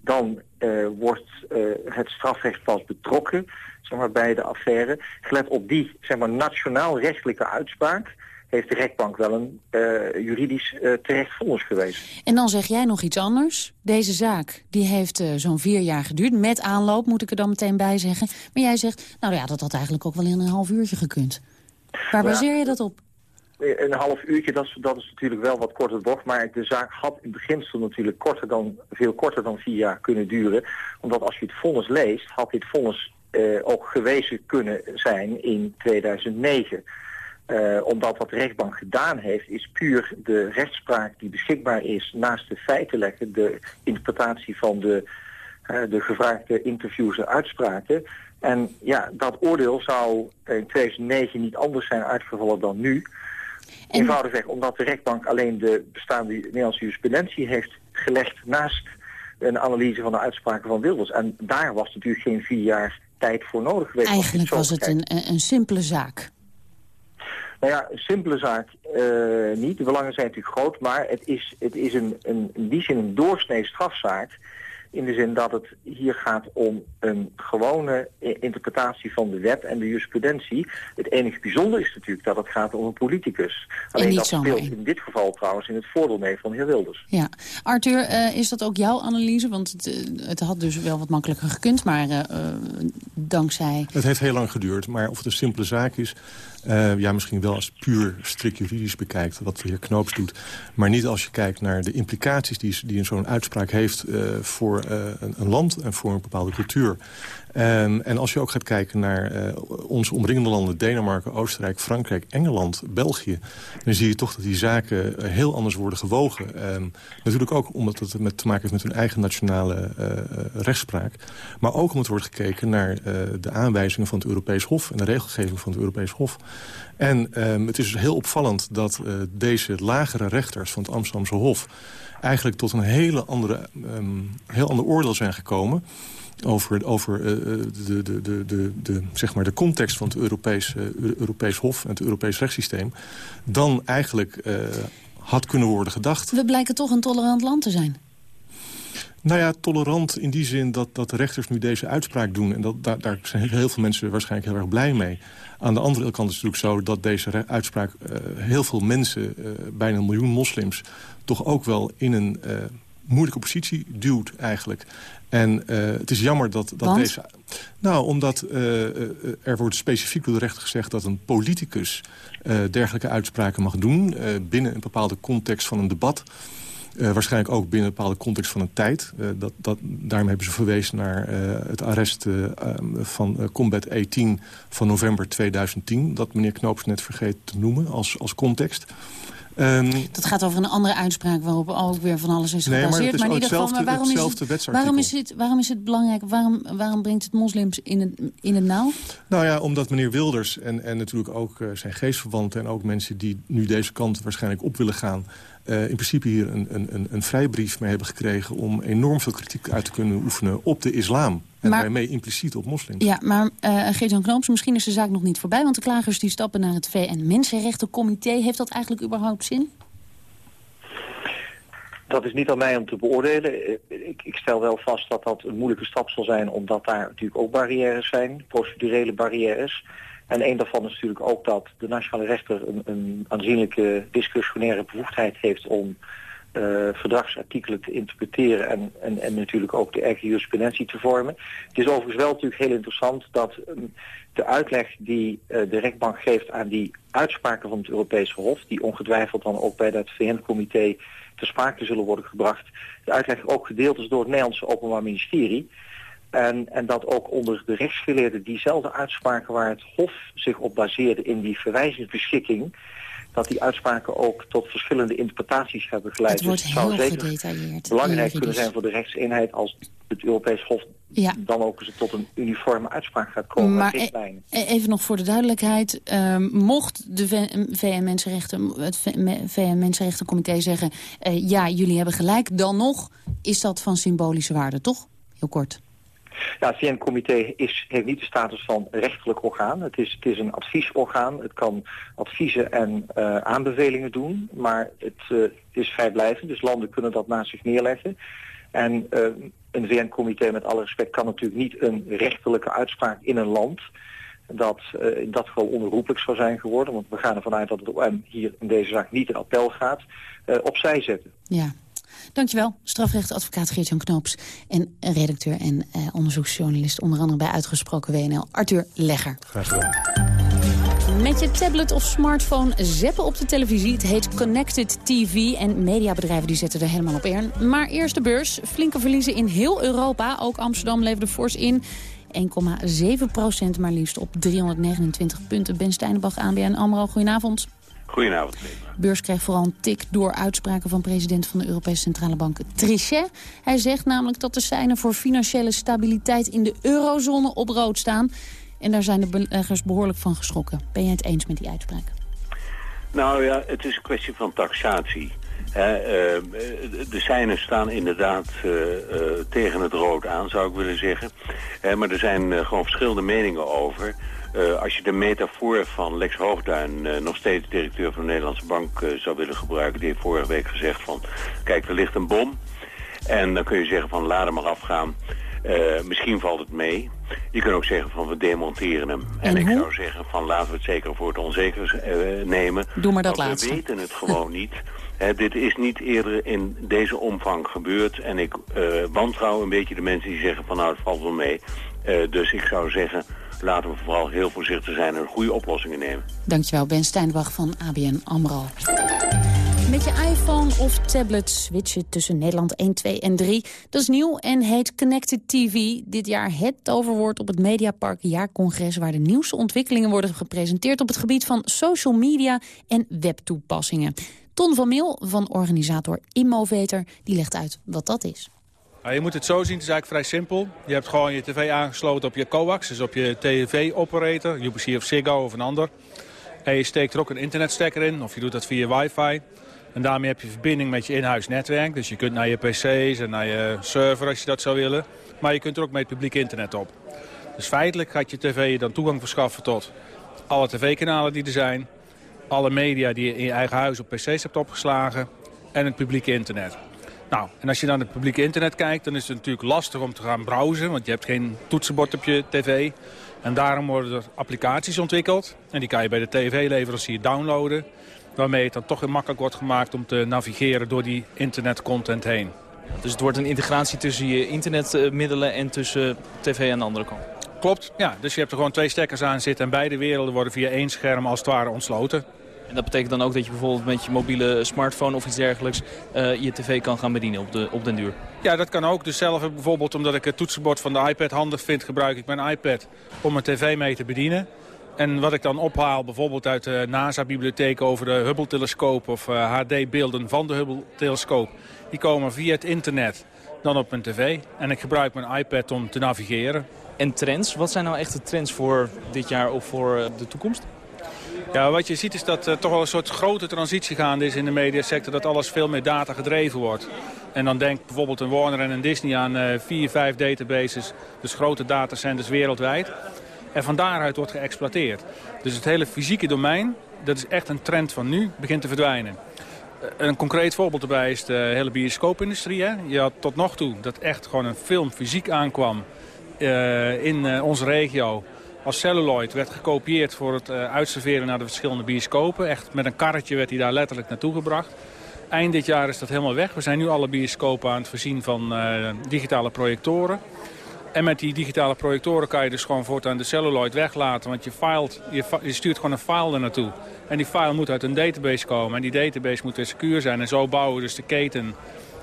[SPEAKER 33] dan uh, wordt uh, het strafrecht pas betrokken zeg maar, bij de affaire. Gelet op die zeg maar, nationaal-rechtelijke uitspraak heeft de rechtbank wel een uh, juridisch terecht vonnis gewezen.
[SPEAKER 27] En dan zeg jij nog iets anders. Deze zaak die heeft zo'n vier jaar geduurd. Met aanloop moet ik er dan meteen bij zeggen. Maar jij zegt, nou ja, dat had eigenlijk ook wel in een half uurtje gekund. Waar baseer je dat op?
[SPEAKER 33] een half uurtje, dat is, dat is natuurlijk wel wat korter bocht. Maar de zaak had in beginsel natuurlijk korter dan, veel korter dan vier jaar kunnen duren. Omdat als je het vonnis leest, had dit vonnis uh, ook gewezen kunnen zijn in 2009. Uh, omdat wat de rechtbank gedaan heeft, is puur de rechtspraak die beschikbaar is naast de feiten leggen. De interpretatie van de, uh, de gevraagde interviews en uitspraken. En ja, dat oordeel zou in 2009 niet anders zijn uitgevallen dan nu. En... Eenvoudigweg omdat de rechtbank alleen de bestaande Nederlandse jurisprudentie heeft gelegd naast een analyse van de uitspraken van Wilders. En daar was natuurlijk geen vier jaar tijd voor nodig geweest.
[SPEAKER 27] Eigenlijk was het een, een simpele zaak.
[SPEAKER 33] Nou ja, een simpele zaak uh, niet. De belangen zijn natuurlijk groot, maar het is, het is een, een, in die zin een doorsnee strafzaak In de zin dat het hier gaat om een gewone interpretatie van de wet en de jurisprudentie. Het enige bijzonder is natuurlijk dat het gaat om een politicus. Alleen dat speelt in dit geval trouwens in het voordeel mee van de heer Wilders.
[SPEAKER 27] Ja. Arthur, uh, is dat ook jouw analyse? Want het, uh, het, had dus wel wat makkelijker gekund, maar uh, dankzij...
[SPEAKER 34] Het heeft heel lang geduurd, maar of het een simpele zaak is... Uh, ja, misschien wel als puur strikt juridisch bekijkt, wat de heer Knoops doet. Maar niet als je kijkt naar de implicaties die, die zo'n uitspraak heeft... Uh, voor een, een, land en voor een bepaalde cultuur. Um, en als je ook gaat kijken naar uh, onze omringende landen... Denemarken, Oostenrijk, Frankrijk, Engeland, België... dan zie je toch dat die zaken uh, heel anders worden gewogen. Um, natuurlijk ook omdat het met te maken heeft met hun eigen nationale uh, rechtspraak. Maar ook omdat er wordt gekeken naar de aanwijzingen van het Europees Hof... en de regelgeving van het Europees Hof. En um, het is heel opvallend dat deze lagere rechters van het Amsterdamse Hof... eigenlijk tot een hele andere, heel ander oordeel zijn gekomen over, over uh, de, de, de, de, de, zeg maar de context van het Europees, uh, Europees Hof... en het Europees rechtssysteem... dan eigenlijk uh, had kunnen worden gedacht.
[SPEAKER 27] We blijken toch een tolerant land te zijn.
[SPEAKER 34] Nou ja, tolerant in die zin dat, dat de rechters nu deze uitspraak doen. En dat, daar, daar zijn heel veel mensen waarschijnlijk heel erg blij mee. Aan de andere kant is het natuurlijk zo dat deze uitspraak... heel veel mensen, bijna een miljoen moslims... toch ook wel in een moeilijke positie duwt eigenlijk. En uh, het is jammer dat, dat deze... Nou, omdat uh, er wordt specifiek door de rechter gezegd... dat een politicus uh, dergelijke uitspraken mag doen... binnen een bepaalde context van een debat... Waarschijnlijk ook binnen een bepaalde context van een tijd. Dat, dat, daarom hebben ze verwezen naar het arrest van Combat 18 van november 2010. Dat meneer Knoops net vergeet te noemen als, als context.
[SPEAKER 27] Um, dat gaat over een andere uitspraak waarop ook weer van alles is gebaseerd.
[SPEAKER 34] Nee, maar,
[SPEAKER 27] maar
[SPEAKER 34] in ieder geval, maar waarom, is het,
[SPEAKER 27] waarom, is het, waarom is het belangrijk? Waarom, waarom brengt het moslims in het, in het nauw?
[SPEAKER 34] Nou ja, omdat meneer Wilders en, en natuurlijk ook uh, zijn geestverwanten... en ook mensen die nu deze kant waarschijnlijk op willen gaan... Uh, in principe hier een, een, een vrijbrief mee hebben gekregen... om enorm veel kritiek uit te kunnen oefenen op de islam. En maar, daarmee impliciet op moslims.
[SPEAKER 27] Ja, maar uh, Geert-Jan Knoops, misschien is de zaak nog niet voorbij... want de klagers die stappen naar het VN-Mensenrechtencomité. Heeft dat eigenlijk überhaupt zin?
[SPEAKER 33] Dat is niet aan mij om te beoordelen. Ik, ik, stel wel vast dat dat een moeilijke stap zal zijn... omdat daar natuurlijk ook barrières zijn, procedurele barrières... En een daarvan is natuurlijk ook dat de nationale rechter een, een aanzienlijke discretionaire bevoegdheid heeft om uh, verdragsartikelen te interpreteren en, en, en natuurlijk ook de eigen jurisprudentie te vormen. Het is overigens wel natuurlijk heel interessant dat um, de uitleg die uh, de rechtbank geeft aan die uitspraken van het Europese Hof, die ongetwijfeld dan ook bij dat VN-comité ter sprake zullen worden gebracht, de uitleg ook gedeeld is door het Nederlandse Openbaar Ministerie. En, en dat ook onder de rechtsgeleerden diezelfde uitspraken waar het Hof zich op baseerde in die verwijzingsbeschikking, dat die uitspraken ook tot verschillende interpretaties hebben geleid.
[SPEAKER 27] Het wordt
[SPEAKER 33] dus
[SPEAKER 27] het
[SPEAKER 33] zou
[SPEAKER 27] heel
[SPEAKER 33] zeker
[SPEAKER 27] gedetailleerd.
[SPEAKER 33] belangrijk kunnen zijn voor de rechtseenheid als het Europees Hof
[SPEAKER 27] ja.
[SPEAKER 33] dan ook eens tot een uniforme uitspraak gaat komen.
[SPEAKER 27] Maar e even nog voor de duidelijkheid. Um, mocht de VN-Mensenrechten, het VN-Mensenrechtencomité zeggen... Uh, ja, jullie hebben gelijk, dan nog is dat van symbolische waarde, toch? Heel kort.
[SPEAKER 33] Ja, het VN-comité heeft niet de status van rechterlijk orgaan. Het is, het is een adviesorgaan. Het kan adviezen en uh, aanbevelingen doen. Maar het uh, is vrijblijvend, dus landen kunnen dat naast zich neerleggen. En uh, een VN-comité, met alle respect, kan natuurlijk niet een rechterlijke uitspraak in een land dat in dat geval onherroepelijk zou zijn geworden. Want we gaan ervan uit dat het OM hier in deze zaak niet in appel gaat, opzij zetten.
[SPEAKER 27] Ja, Dankjewel, strafrechtadvocaat Geert-Jan Knoops... en redacteur en uh, onderzoeksjournalist, onder andere bij Uitgesproken WNL, Arthur Legger.
[SPEAKER 34] Graag gedaan.
[SPEAKER 27] Met je tablet of smartphone zeppen op de televisie. Het heet Connected TV en mediabedrijven die zetten er helemaal op in. Maar eerst de beurs. Flinke verliezen in heel Europa. Ook Amsterdam leverde fors in. 1,7 procent maar liefst op 329 punten. Ben Steinbach, ABN AMRO, goedenavond.
[SPEAKER 35] Goedenavond.
[SPEAKER 27] Beurs kreeg vooral een tik door uitspraken van president van de Europese Centrale Bank Trichet. Hij zegt namelijk dat de seinen voor financiële stabiliteit in de eurozone op rood staan. En daar zijn de beleggers behoorlijk van geschrokken. Ben je het eens met die uitspraak?
[SPEAKER 35] Nou ja, het is een kwestie van taxatie. He, uh, de seinen staan inderdaad uh, uh, tegen het rood aan, zou ik willen zeggen. maar er zijn gewoon verschillende meningen over. Uh, als je de metafoor van Lex Hoogduin, uh, nog steeds directeur van de Nederlandse Bank, uh, zou willen gebruiken... die heeft vorige week gezegd van, kijk, er ligt een bom... En dan kun je zeggen van laat hem maar afgaan. Misschien valt het mee. Je kunt ook zeggen van we demonteren hem. En, ik zou zeggen van laten we het zeker voor het onzeker nemen.
[SPEAKER 27] Doe maar dat
[SPEAKER 35] Want
[SPEAKER 27] laatste.
[SPEAKER 35] We weten het gewoon niet. He, dit is niet eerder in deze omvang gebeurd. En ik uh, wantrouw een beetje de mensen die zeggen van nou het valt wel mee. Dus ik zou zeggen laten we vooral heel voorzichtig zijn en goede oplossingen nemen.
[SPEAKER 27] Dankjewel Ben Steinbach van ABN AMRO. Met je iPhone of tablet switchen tussen Nederland 1, 2 en 3. Dat is nieuw en heet Connected TV. Dit jaar het toverwoord op het Mediapark Jaarcongres... waar de nieuwste ontwikkelingen worden gepresenteerd... op het gebied van social media en webtoepassingen. Ton van Meel van organisator Immoveter die legt uit wat dat is.
[SPEAKER 36] Je moet het zo zien, het is eigenlijk vrij simpel. Je hebt gewoon je tv aangesloten op je coax, dus op je tv-operator, UPC of Ziggo of een ander. En je steekt er ook een internetstekker in, of je doet dat via wifi. En daarmee heb je verbinding met je in-huis netwerk. Dus je kunt naar je pc's en naar je server als je dat zou willen. Maar je kunt er ook met het publiek internet op. Dus feitelijk gaat je tv je dan toegang verschaffen tot alle tv-kanalen die er zijn. Alle media die je in je eigen huis op pc's hebt opgeslagen. En het publieke internet. Nou, en als je naar het publieke internet kijkt, dan is het natuurlijk lastig om te gaan browsen. Want je hebt geen toetsenbord op je tv. En daarom worden er applicaties ontwikkeld. En die kan je bij de tv-leverancier downloaden. Waarmee het dan toch heel makkelijk wordt gemaakt om te navigeren door die internetcontent heen.
[SPEAKER 37] Dus het wordt een integratie tussen je internetmiddelen en tussen tv aan de andere kant?
[SPEAKER 36] Klopt, ja. Dus je hebt er gewoon twee stekkers aan zitten en beide werelden worden via één scherm als het ware ontsloten.
[SPEAKER 37] En dat betekent dan ook dat je bijvoorbeeld met je mobiele smartphone of iets dergelijks uh, je tv kan gaan bedienen op, de, op den duur?
[SPEAKER 36] Ja, dat kan ook. Dus zelf bijvoorbeeld omdat ik het toetsenbord van de iPad handig vind, gebruik ik mijn iPad om mijn tv mee te bedienen. En wat ik dan ophaal, bijvoorbeeld uit de NASA-bibliotheek over de Hubble-telescoop of uh, HD-beelden van de Hubble-telescoop, die komen via het internet dan op mijn tv. En ik gebruik mijn iPad om te navigeren.
[SPEAKER 37] En trends? Wat zijn nou echt de trends voor dit jaar of voor uh, de toekomst?
[SPEAKER 36] Ja, wat je ziet is dat er toch wel een soort grote transitie gaande is in de mediasector. Dat alles veel meer data gedreven wordt. En dan denkt bijvoorbeeld een Warner en een Disney aan uh, vier, vijf databases. Dus grote datacenters wereldwijd. En van daaruit wordt geëxploiteerd. Dus het hele fysieke domein, dat is echt een trend van nu, begint te verdwijnen. Een concreet voorbeeld erbij is de hele bioscoopindustrie. Hè? Je had tot nog toe dat echt gewoon een film fysiek aankwam uh, in onze regio als celluloid werd gekopieerd voor het uh, uitserveren naar de verschillende bioscopen. Echt met een karretje werd hij daar letterlijk naartoe gebracht. Eind dit jaar is dat helemaal weg. We zijn nu alle bioscopen aan het voorzien van uh, digitale projectoren. En met die digitale projectoren kan je dus gewoon voortaan de celluloid weglaten. Want je, filed, je, je stuurt gewoon een file er naartoe. En die file moet uit een database komen. En die database moet weer secuur zijn. En zo bouwen we dus de keten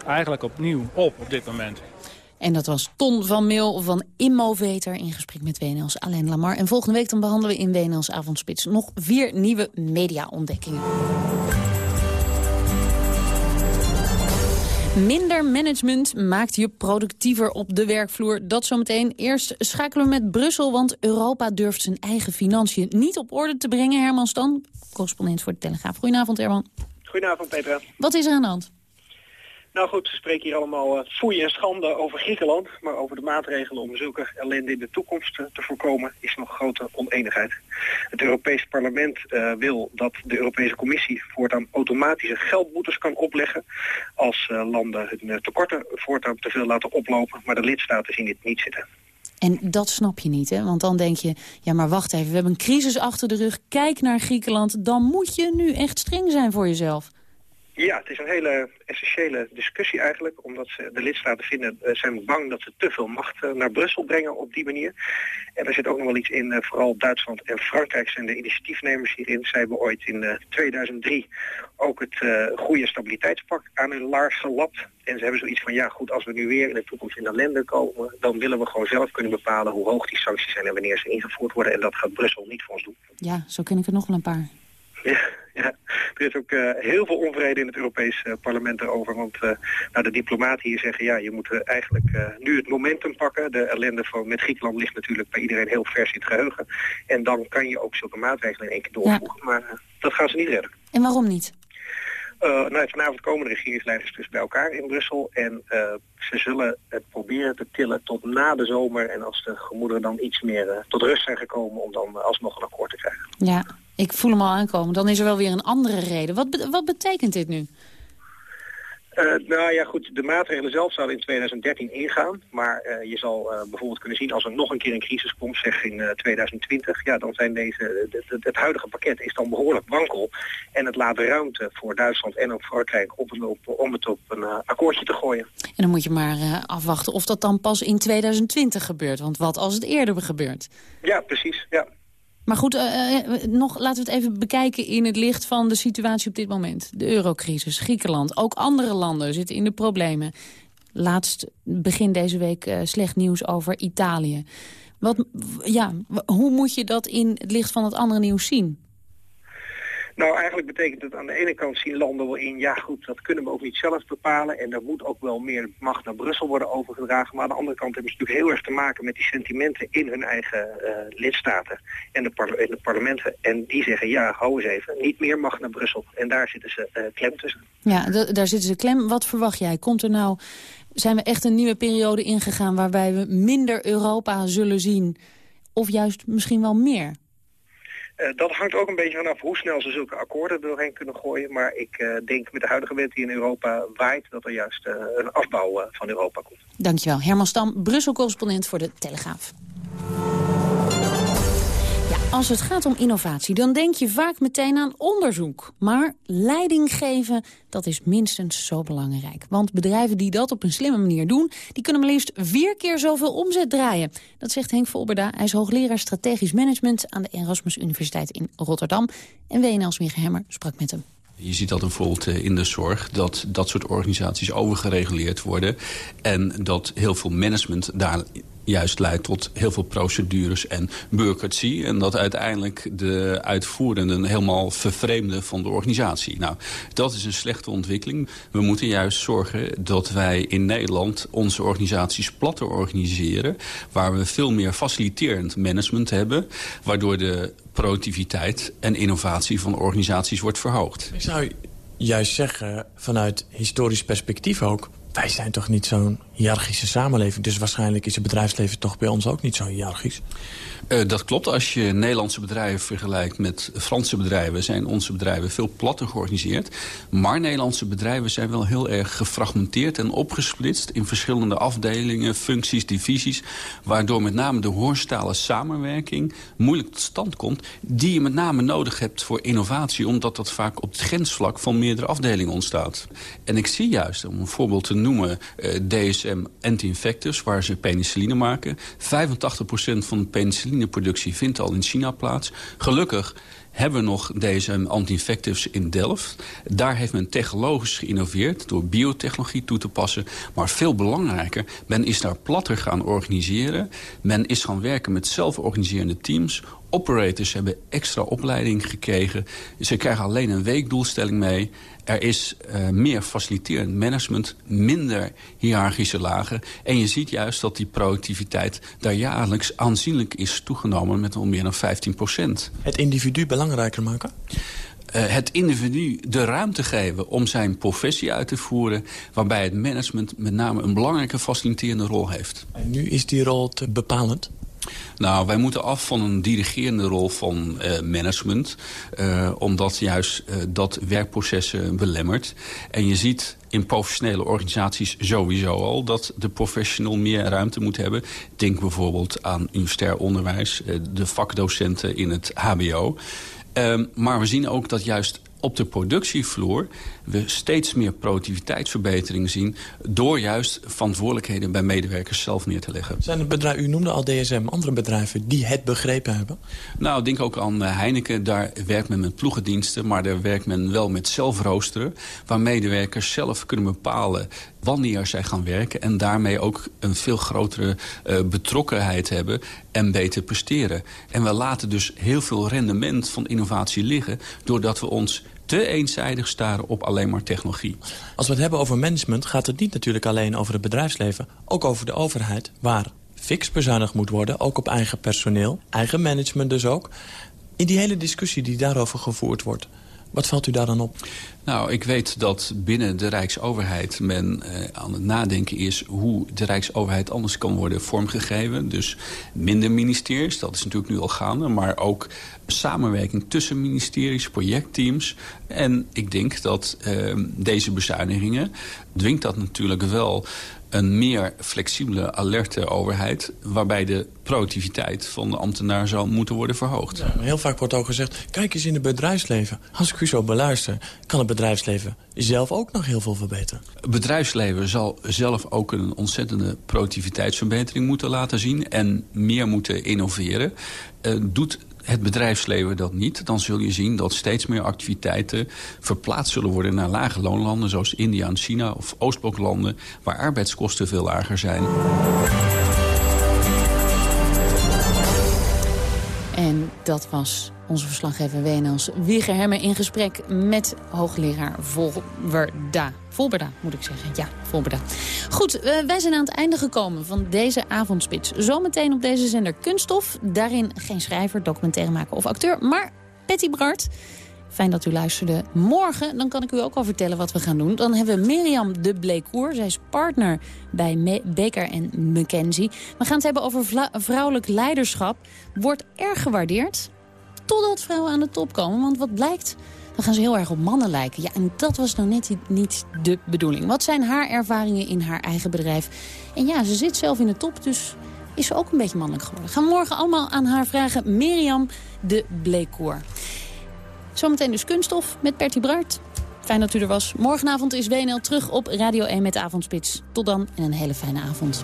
[SPEAKER 36] eigenlijk opnieuw op op dit moment.
[SPEAKER 27] En dat was Ton van Meel van Immoveter in gesprek met WNL's Alain Lamar. En volgende week dan behandelen we in WNL's Avondspits nog vier nieuwe media-ontdekkingen. Minder management maakt je productiever op de werkvloer. Dat zometeen. Eerst schakelen we met Brussel, want Europa durft zijn eigen financiën niet op orde te brengen. Herman Stan, correspondent voor de Telegraaf. Goedenavond, Herman.
[SPEAKER 38] Goedenavond, Petra.
[SPEAKER 27] Wat is er aan de hand?
[SPEAKER 38] Nou goed, we spreken hier allemaal uh, foei en schande over Griekenland. Maar over de maatregelen om zulke ellende in de toekomst uh, te voorkomen is nog grote oneenigheid. Het Europees Parlement uh, wil dat de Europese Commissie voortaan automatische geldboetes kan opleggen. Als landen hun tekorten voortaan te veel laten oplopen. Maar de lidstaten zien dit niet zitten.
[SPEAKER 27] En dat snap je niet, hè? Want dan denk je, ja maar wacht even, we hebben een crisis achter de rug. Kijk naar Griekenland, dan moet je nu echt streng zijn voor jezelf.
[SPEAKER 38] Ja, het is een hele essentiële discussie eigenlijk, omdat ze, de lidstaten vinden, uh, zijn bang dat ze te veel macht uh, naar Brussel brengen op die manier. En er zit ook nog wel iets in, uh, vooral Duitsland en Frankrijk zijn de initiatiefnemers hierin. Zij hebben ooit in 2003 ook het goede stabiliteitspak aan hun laars gelapt. En ze hebben zoiets van, ja goed, als we nu weer in de toekomst in de landen komen, dan willen we gewoon zelf kunnen bepalen hoe hoog die sancties zijn en wanneer ze ingevoerd worden. En dat gaat Brussel niet voor ons doen.
[SPEAKER 27] Ja, zo ken ik er nog wel een paar.
[SPEAKER 38] Ja, ja, er is ook uh, heel veel onvrede in het Europees uh, parlement erover. Want uh, nou, de diplomaten hier zeggen, ja, je moet eigenlijk nu het momentum pakken. De ellende van met Griekenland ligt natuurlijk bij iedereen heel vers in het geheugen. En dan kan je ook zulke maatregelen in één keer doorvoeren. Ja. Maar dat gaan ze niet redden.
[SPEAKER 27] En waarom niet?
[SPEAKER 38] nou, vanavond komen de regeringsleiders dus bij elkaar in Brussel. En ze zullen het proberen te tillen tot na de zomer. En als de gemoederen dan iets meer tot rust zijn gekomen om dan alsnog een akkoord te krijgen.
[SPEAKER 27] Ja, ik voel hem al aankomen. Dan is er wel weer een andere reden. Wat, be wat betekent dit nu?
[SPEAKER 38] Uh, nou ja, goed, de maatregelen zelf zouden in 2013 ingaan. Maar uh, je zal uh, bijvoorbeeld kunnen zien als er nog een keer een crisis komt, zeg in 2020, ja, dan zijn deze, het, het huidige pakket is dan behoorlijk wankel. En het laat ruimte voor Duitsland en ook Frankrijk op, op, om het op een akkoordje te gooien.
[SPEAKER 27] En dan moet je maar afwachten of dat dan pas in 2020 gebeurt. Want wat als het eerder gebeurt?
[SPEAKER 38] Ja, precies, ja.
[SPEAKER 27] Maar goed, uh, nog, laten we het even bekijken in het licht van de situatie op dit moment. De eurocrisis, Griekenland, ook andere landen zitten in de problemen. Laatst begin deze week uh, slecht nieuws over Italië. Wat, ja, hoe moet je dat in het licht van het andere nieuws zien?
[SPEAKER 38] Nou, eigenlijk betekent het aan de ene kant zien landen wel in... ja goed, dat kunnen we ook niet zelf bepalen... en er moet ook wel meer macht naar Brussel worden overgedragen. Maar aan de andere kant hebben ze natuurlijk heel erg te maken... met die sentimenten in hun eigen uh, lidstaten en de, par de, parlementen. En die zeggen, ja, hou eens even, niet meer macht naar Brussel. En daar zitten ze uh, klem tussen.
[SPEAKER 27] Ja, daar zitten ze klem. Wat verwacht jij? Komt er nou... Zijn we echt een nieuwe periode ingegaan... waarbij we minder Europa zullen zien... of juist misschien wel meer?
[SPEAKER 38] Uh, dat hangt ook een beetje vanaf hoe snel ze zulke akkoorden doorheen kunnen gooien. Maar ik uh, denk met de huidige wet die in Europa waait... dat er juist uh, een afbouw van Europa komt.
[SPEAKER 27] Dankjewel. Herman Stam, Brussel-correspondent voor de Telegraaf. Als het gaat om innovatie, dan denk je vaak meteen aan onderzoek. Maar leiding geven, dat is minstens zo belangrijk. Want bedrijven die dat op een slimme manier doen... die kunnen maar liefst vier keer zoveel omzet draaien. Dat zegt Henk Volberda. Hij is hoogleraar strategisch management... aan de Erasmus Universiteit in Rotterdam. En WNL's Hemmer sprak met hem.
[SPEAKER 39] Je ziet dat bijvoorbeeld eh, in de zorg, dat dat soort organisaties overgereguleerd worden. En dat heel veel management daar juist leidt tot heel veel procedures en bureaucratie. En dat uiteindelijk de uitvoerenden helemaal vervreemden van de organisatie. Nou, dat is een slechte ontwikkeling. We moeten juist zorgen dat wij in Nederland onze organisaties platter organiseren. Waar we veel meer faciliterend management hebben. Waardoor de productiviteit en innovatie van organisaties wordt verhoogd.
[SPEAKER 40] Ik zou juist zeggen, vanuit historisch perspectief ook wij zijn toch niet zo'n hiërarchische samenleving. Dus waarschijnlijk is het bedrijfsleven toch bij ons ook niet zo hiërarchisch.
[SPEAKER 39] Uh, dat klopt. Als je Nederlandse bedrijven vergelijkt met Franse bedrijven... zijn onze bedrijven veel platter georganiseerd. Maar Nederlandse bedrijven zijn wel heel erg gefragmenteerd en opgesplitst... in verschillende afdelingen, functies, divisies... waardoor met name de horizontale samenwerking moeilijk tot stand komt... die je met name nodig hebt voor innovatie... omdat dat vaak op het grensvlak van meerdere afdelingen ontstaat. En ik zie juist, om een voorbeeld te noemen... Uh, eh, DSM Anti-Infectors, waar ze penicilline maken. 85% van de penicilline productie vindt al in China plaats. Gelukkig hebben we nog deze anti-infectives in Delft. Daar heeft men technologisch geïnnoveerd door biotechnologie toe te passen. Maar veel belangrijker, men is daar platter gaan organiseren. Men is gaan werken met zelforganiserende teams Operators hebben extra opleiding gekregen. Ze krijgen alleen een weekdoelstelling mee. Er is uh, meer faciliterend management, minder hiërarchische lagen. En je ziet juist dat die productiviteit daar jaarlijks aanzienlijk is toegenomen met al meer dan 15 procent.
[SPEAKER 40] Het individu belangrijker maken?
[SPEAKER 39] Uh, het individu de ruimte geven om zijn professie uit te voeren... waarbij het management met name een belangrijke faciliterende rol heeft.
[SPEAKER 40] En nu is die rol te bepalend?
[SPEAKER 39] Nou, wij moeten af van een dirigerende rol van uh, management. Uh, omdat juist uh, dat werkprocessen belemmert. En je ziet in professionele organisaties sowieso al... dat de professional meer ruimte moet hebben. Denk bijvoorbeeld aan universitair onderwijs. de vakdocenten in het hbo. Ehm, maar we zien ook dat juist op de productievloer we steeds meer productiviteitsverbetering zien... door juist verantwoordelijkheden bij medewerkers zelf neer te leggen.
[SPEAKER 40] Zijn er bedrijven, u noemde al DSM, andere bedrijven die het begrepen hebben?
[SPEAKER 39] Nou, denk ook aan eh, Heineken. Daar werkt men met ploegendiensten, maar daar werkt men wel met zelfroosteren... waar medewerkers zelf kunnen bepalen wanneer zij gaan werken... en daarmee ook een veel grotere uh, betrokkenheid hebben en beter presteren. En we laten dus heel veel rendement van innovatie liggen... doordat we ons te eenzijdig staren op alleen maar technologie.
[SPEAKER 40] Als we het hebben over management gaat het niet natuurlijk alleen over het bedrijfsleven. Ook over de overheid, waar fix bezuinigd moet worden. Ook op eigen personeel, eigen management dus ook. In die hele discussie die daarover gevoerd wordt... Wat valt u daar dan op?
[SPEAKER 39] Nou, ik weet dat binnen de Rijksoverheid men eh, aan het nadenken is... hoe de Rijksoverheid anders kan worden vormgegeven. Dus minder ministeries, dat is natuurlijk nu al gaande. Maar ook samenwerking tussen ministeries, projectteams. En ik denk dat eh, deze bezuinigingen... dwingt dat natuurlijk wel een meer flexibele, alerte overheid... waarbij de productiviteit van de ambtenaar zou moeten worden verhoogd.
[SPEAKER 40] Ja, heel vaak wordt ook gezegd, kijk eens in het bedrijfsleven. Als ik u zo beluister, kan het bedrijfsleven zelf ook nog heel veel verbeteren.
[SPEAKER 39] Het bedrijfsleven zal zelf ook een ontzettende productiviteitsverbetering moeten laten zien... en meer moeten innoveren. Uh, doet het bedrijfsleven dat niet... dan zul je zien dat steeds meer activiteiten verplaatst zullen worden... naar lage loonlanden zoals India en China of Oostbloklanden... waar arbeidskosten veel lager zijn.
[SPEAKER 27] En dat was onze verslaggever WNL's Wieger Hemmer in gesprek met hoogleraar Volverda. Volberda, moet ik zeggen. Ja, Volberda. Goed, uh, wij zijn aan het einde gekomen van deze avondspits. Zometeen op deze zender Kunststof. Daarin geen schrijver, documentairemaker of acteur, maar Patty Bart. Fijn dat u luisterde. Morgen, dan kan ik u ook al vertellen wat we gaan doen. Dan hebben we Mirjam de Bleekoer. Zij is partner bij Me Baker en McKenzie. We gaan het hebben over vrouwelijk leiderschap. Wordt erg gewaardeerd. Totdat vrouwen aan de top komen. Want wat blijkt, dan gaan ze heel erg op mannen lijken. Ja, en dat was nou net niet de bedoeling. Wat zijn haar ervaringen in haar eigen bedrijf? En ja, ze zit zelf in de top, dus is ze ook een beetje mannelijk geworden. Gaan morgen allemaal aan haar vragen. Mirjam de Bleekoor. Zometeen dus kunststof met Bertie Bart. Fijn dat u er was. Morgenavond is WNL terug op Radio 1 met Avondspits. Tot dan en een hele fijne avond.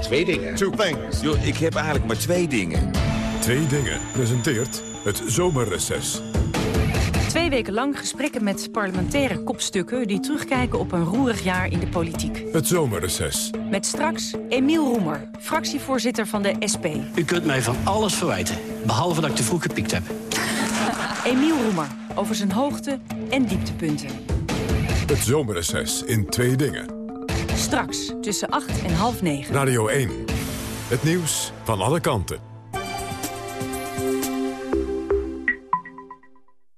[SPEAKER 41] Twee dingen. Two things. Yo, ik heb eigenlijk maar twee dingen.
[SPEAKER 1] Twee dingen presenteert het zomerreces.
[SPEAKER 42] Twee weken lang gesprekken met parlementaire kopstukken... die terugkijken op een roerig jaar in de politiek.
[SPEAKER 1] Het zomerreces.
[SPEAKER 42] Met straks Emiel Roemer, fractievoorzitter van de SP.
[SPEAKER 43] U kunt mij van alles verwijten, behalve dat ik te vroeg gepiekt heb.
[SPEAKER 42] Emiel Roemer, over zijn hoogte- en dieptepunten.
[SPEAKER 1] Het zomerreces in twee dingen.
[SPEAKER 42] Straks tussen 8 en half 9.
[SPEAKER 1] Radio 1. Het nieuws van alle kanten.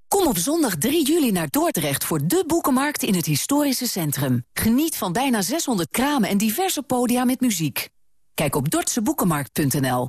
[SPEAKER 44] Kom op zondag 3 juli naar Dordrecht voor de boekenmarkt in het historische centrum. Geniet van bijna 600 kramen en diverse podia met muziek. Kijk op dordtseboekenmarkt.nl.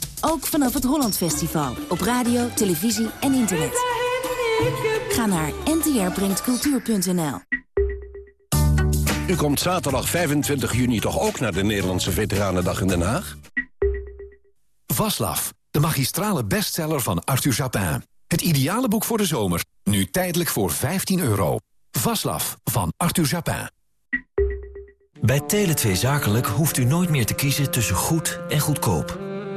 [SPEAKER 44] Ook vanaf het Holland Festival. Op radio, televisie en internet. Ga naar ntrbrengtcultuur.nl
[SPEAKER 45] U komt zaterdag 25 juni toch ook naar de Nederlandse Veteranendag in Den Haag?
[SPEAKER 46] Vaslav, de magistrale bestseller van Arthur Japin. Het ideale boek voor de zomer, nu tijdelijk voor 15 euro. Vaslav van Arthur Japin.
[SPEAKER 47] Bij Tele2 Zakelijk hoeft u nooit meer te kiezen tussen goed en goedkoop.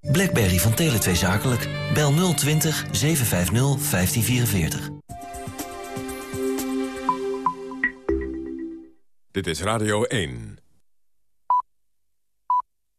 [SPEAKER 47] Blackberry van Tele2 Zakelijk. Bel 020 750 1544.
[SPEAKER 1] Dit is Radio 1.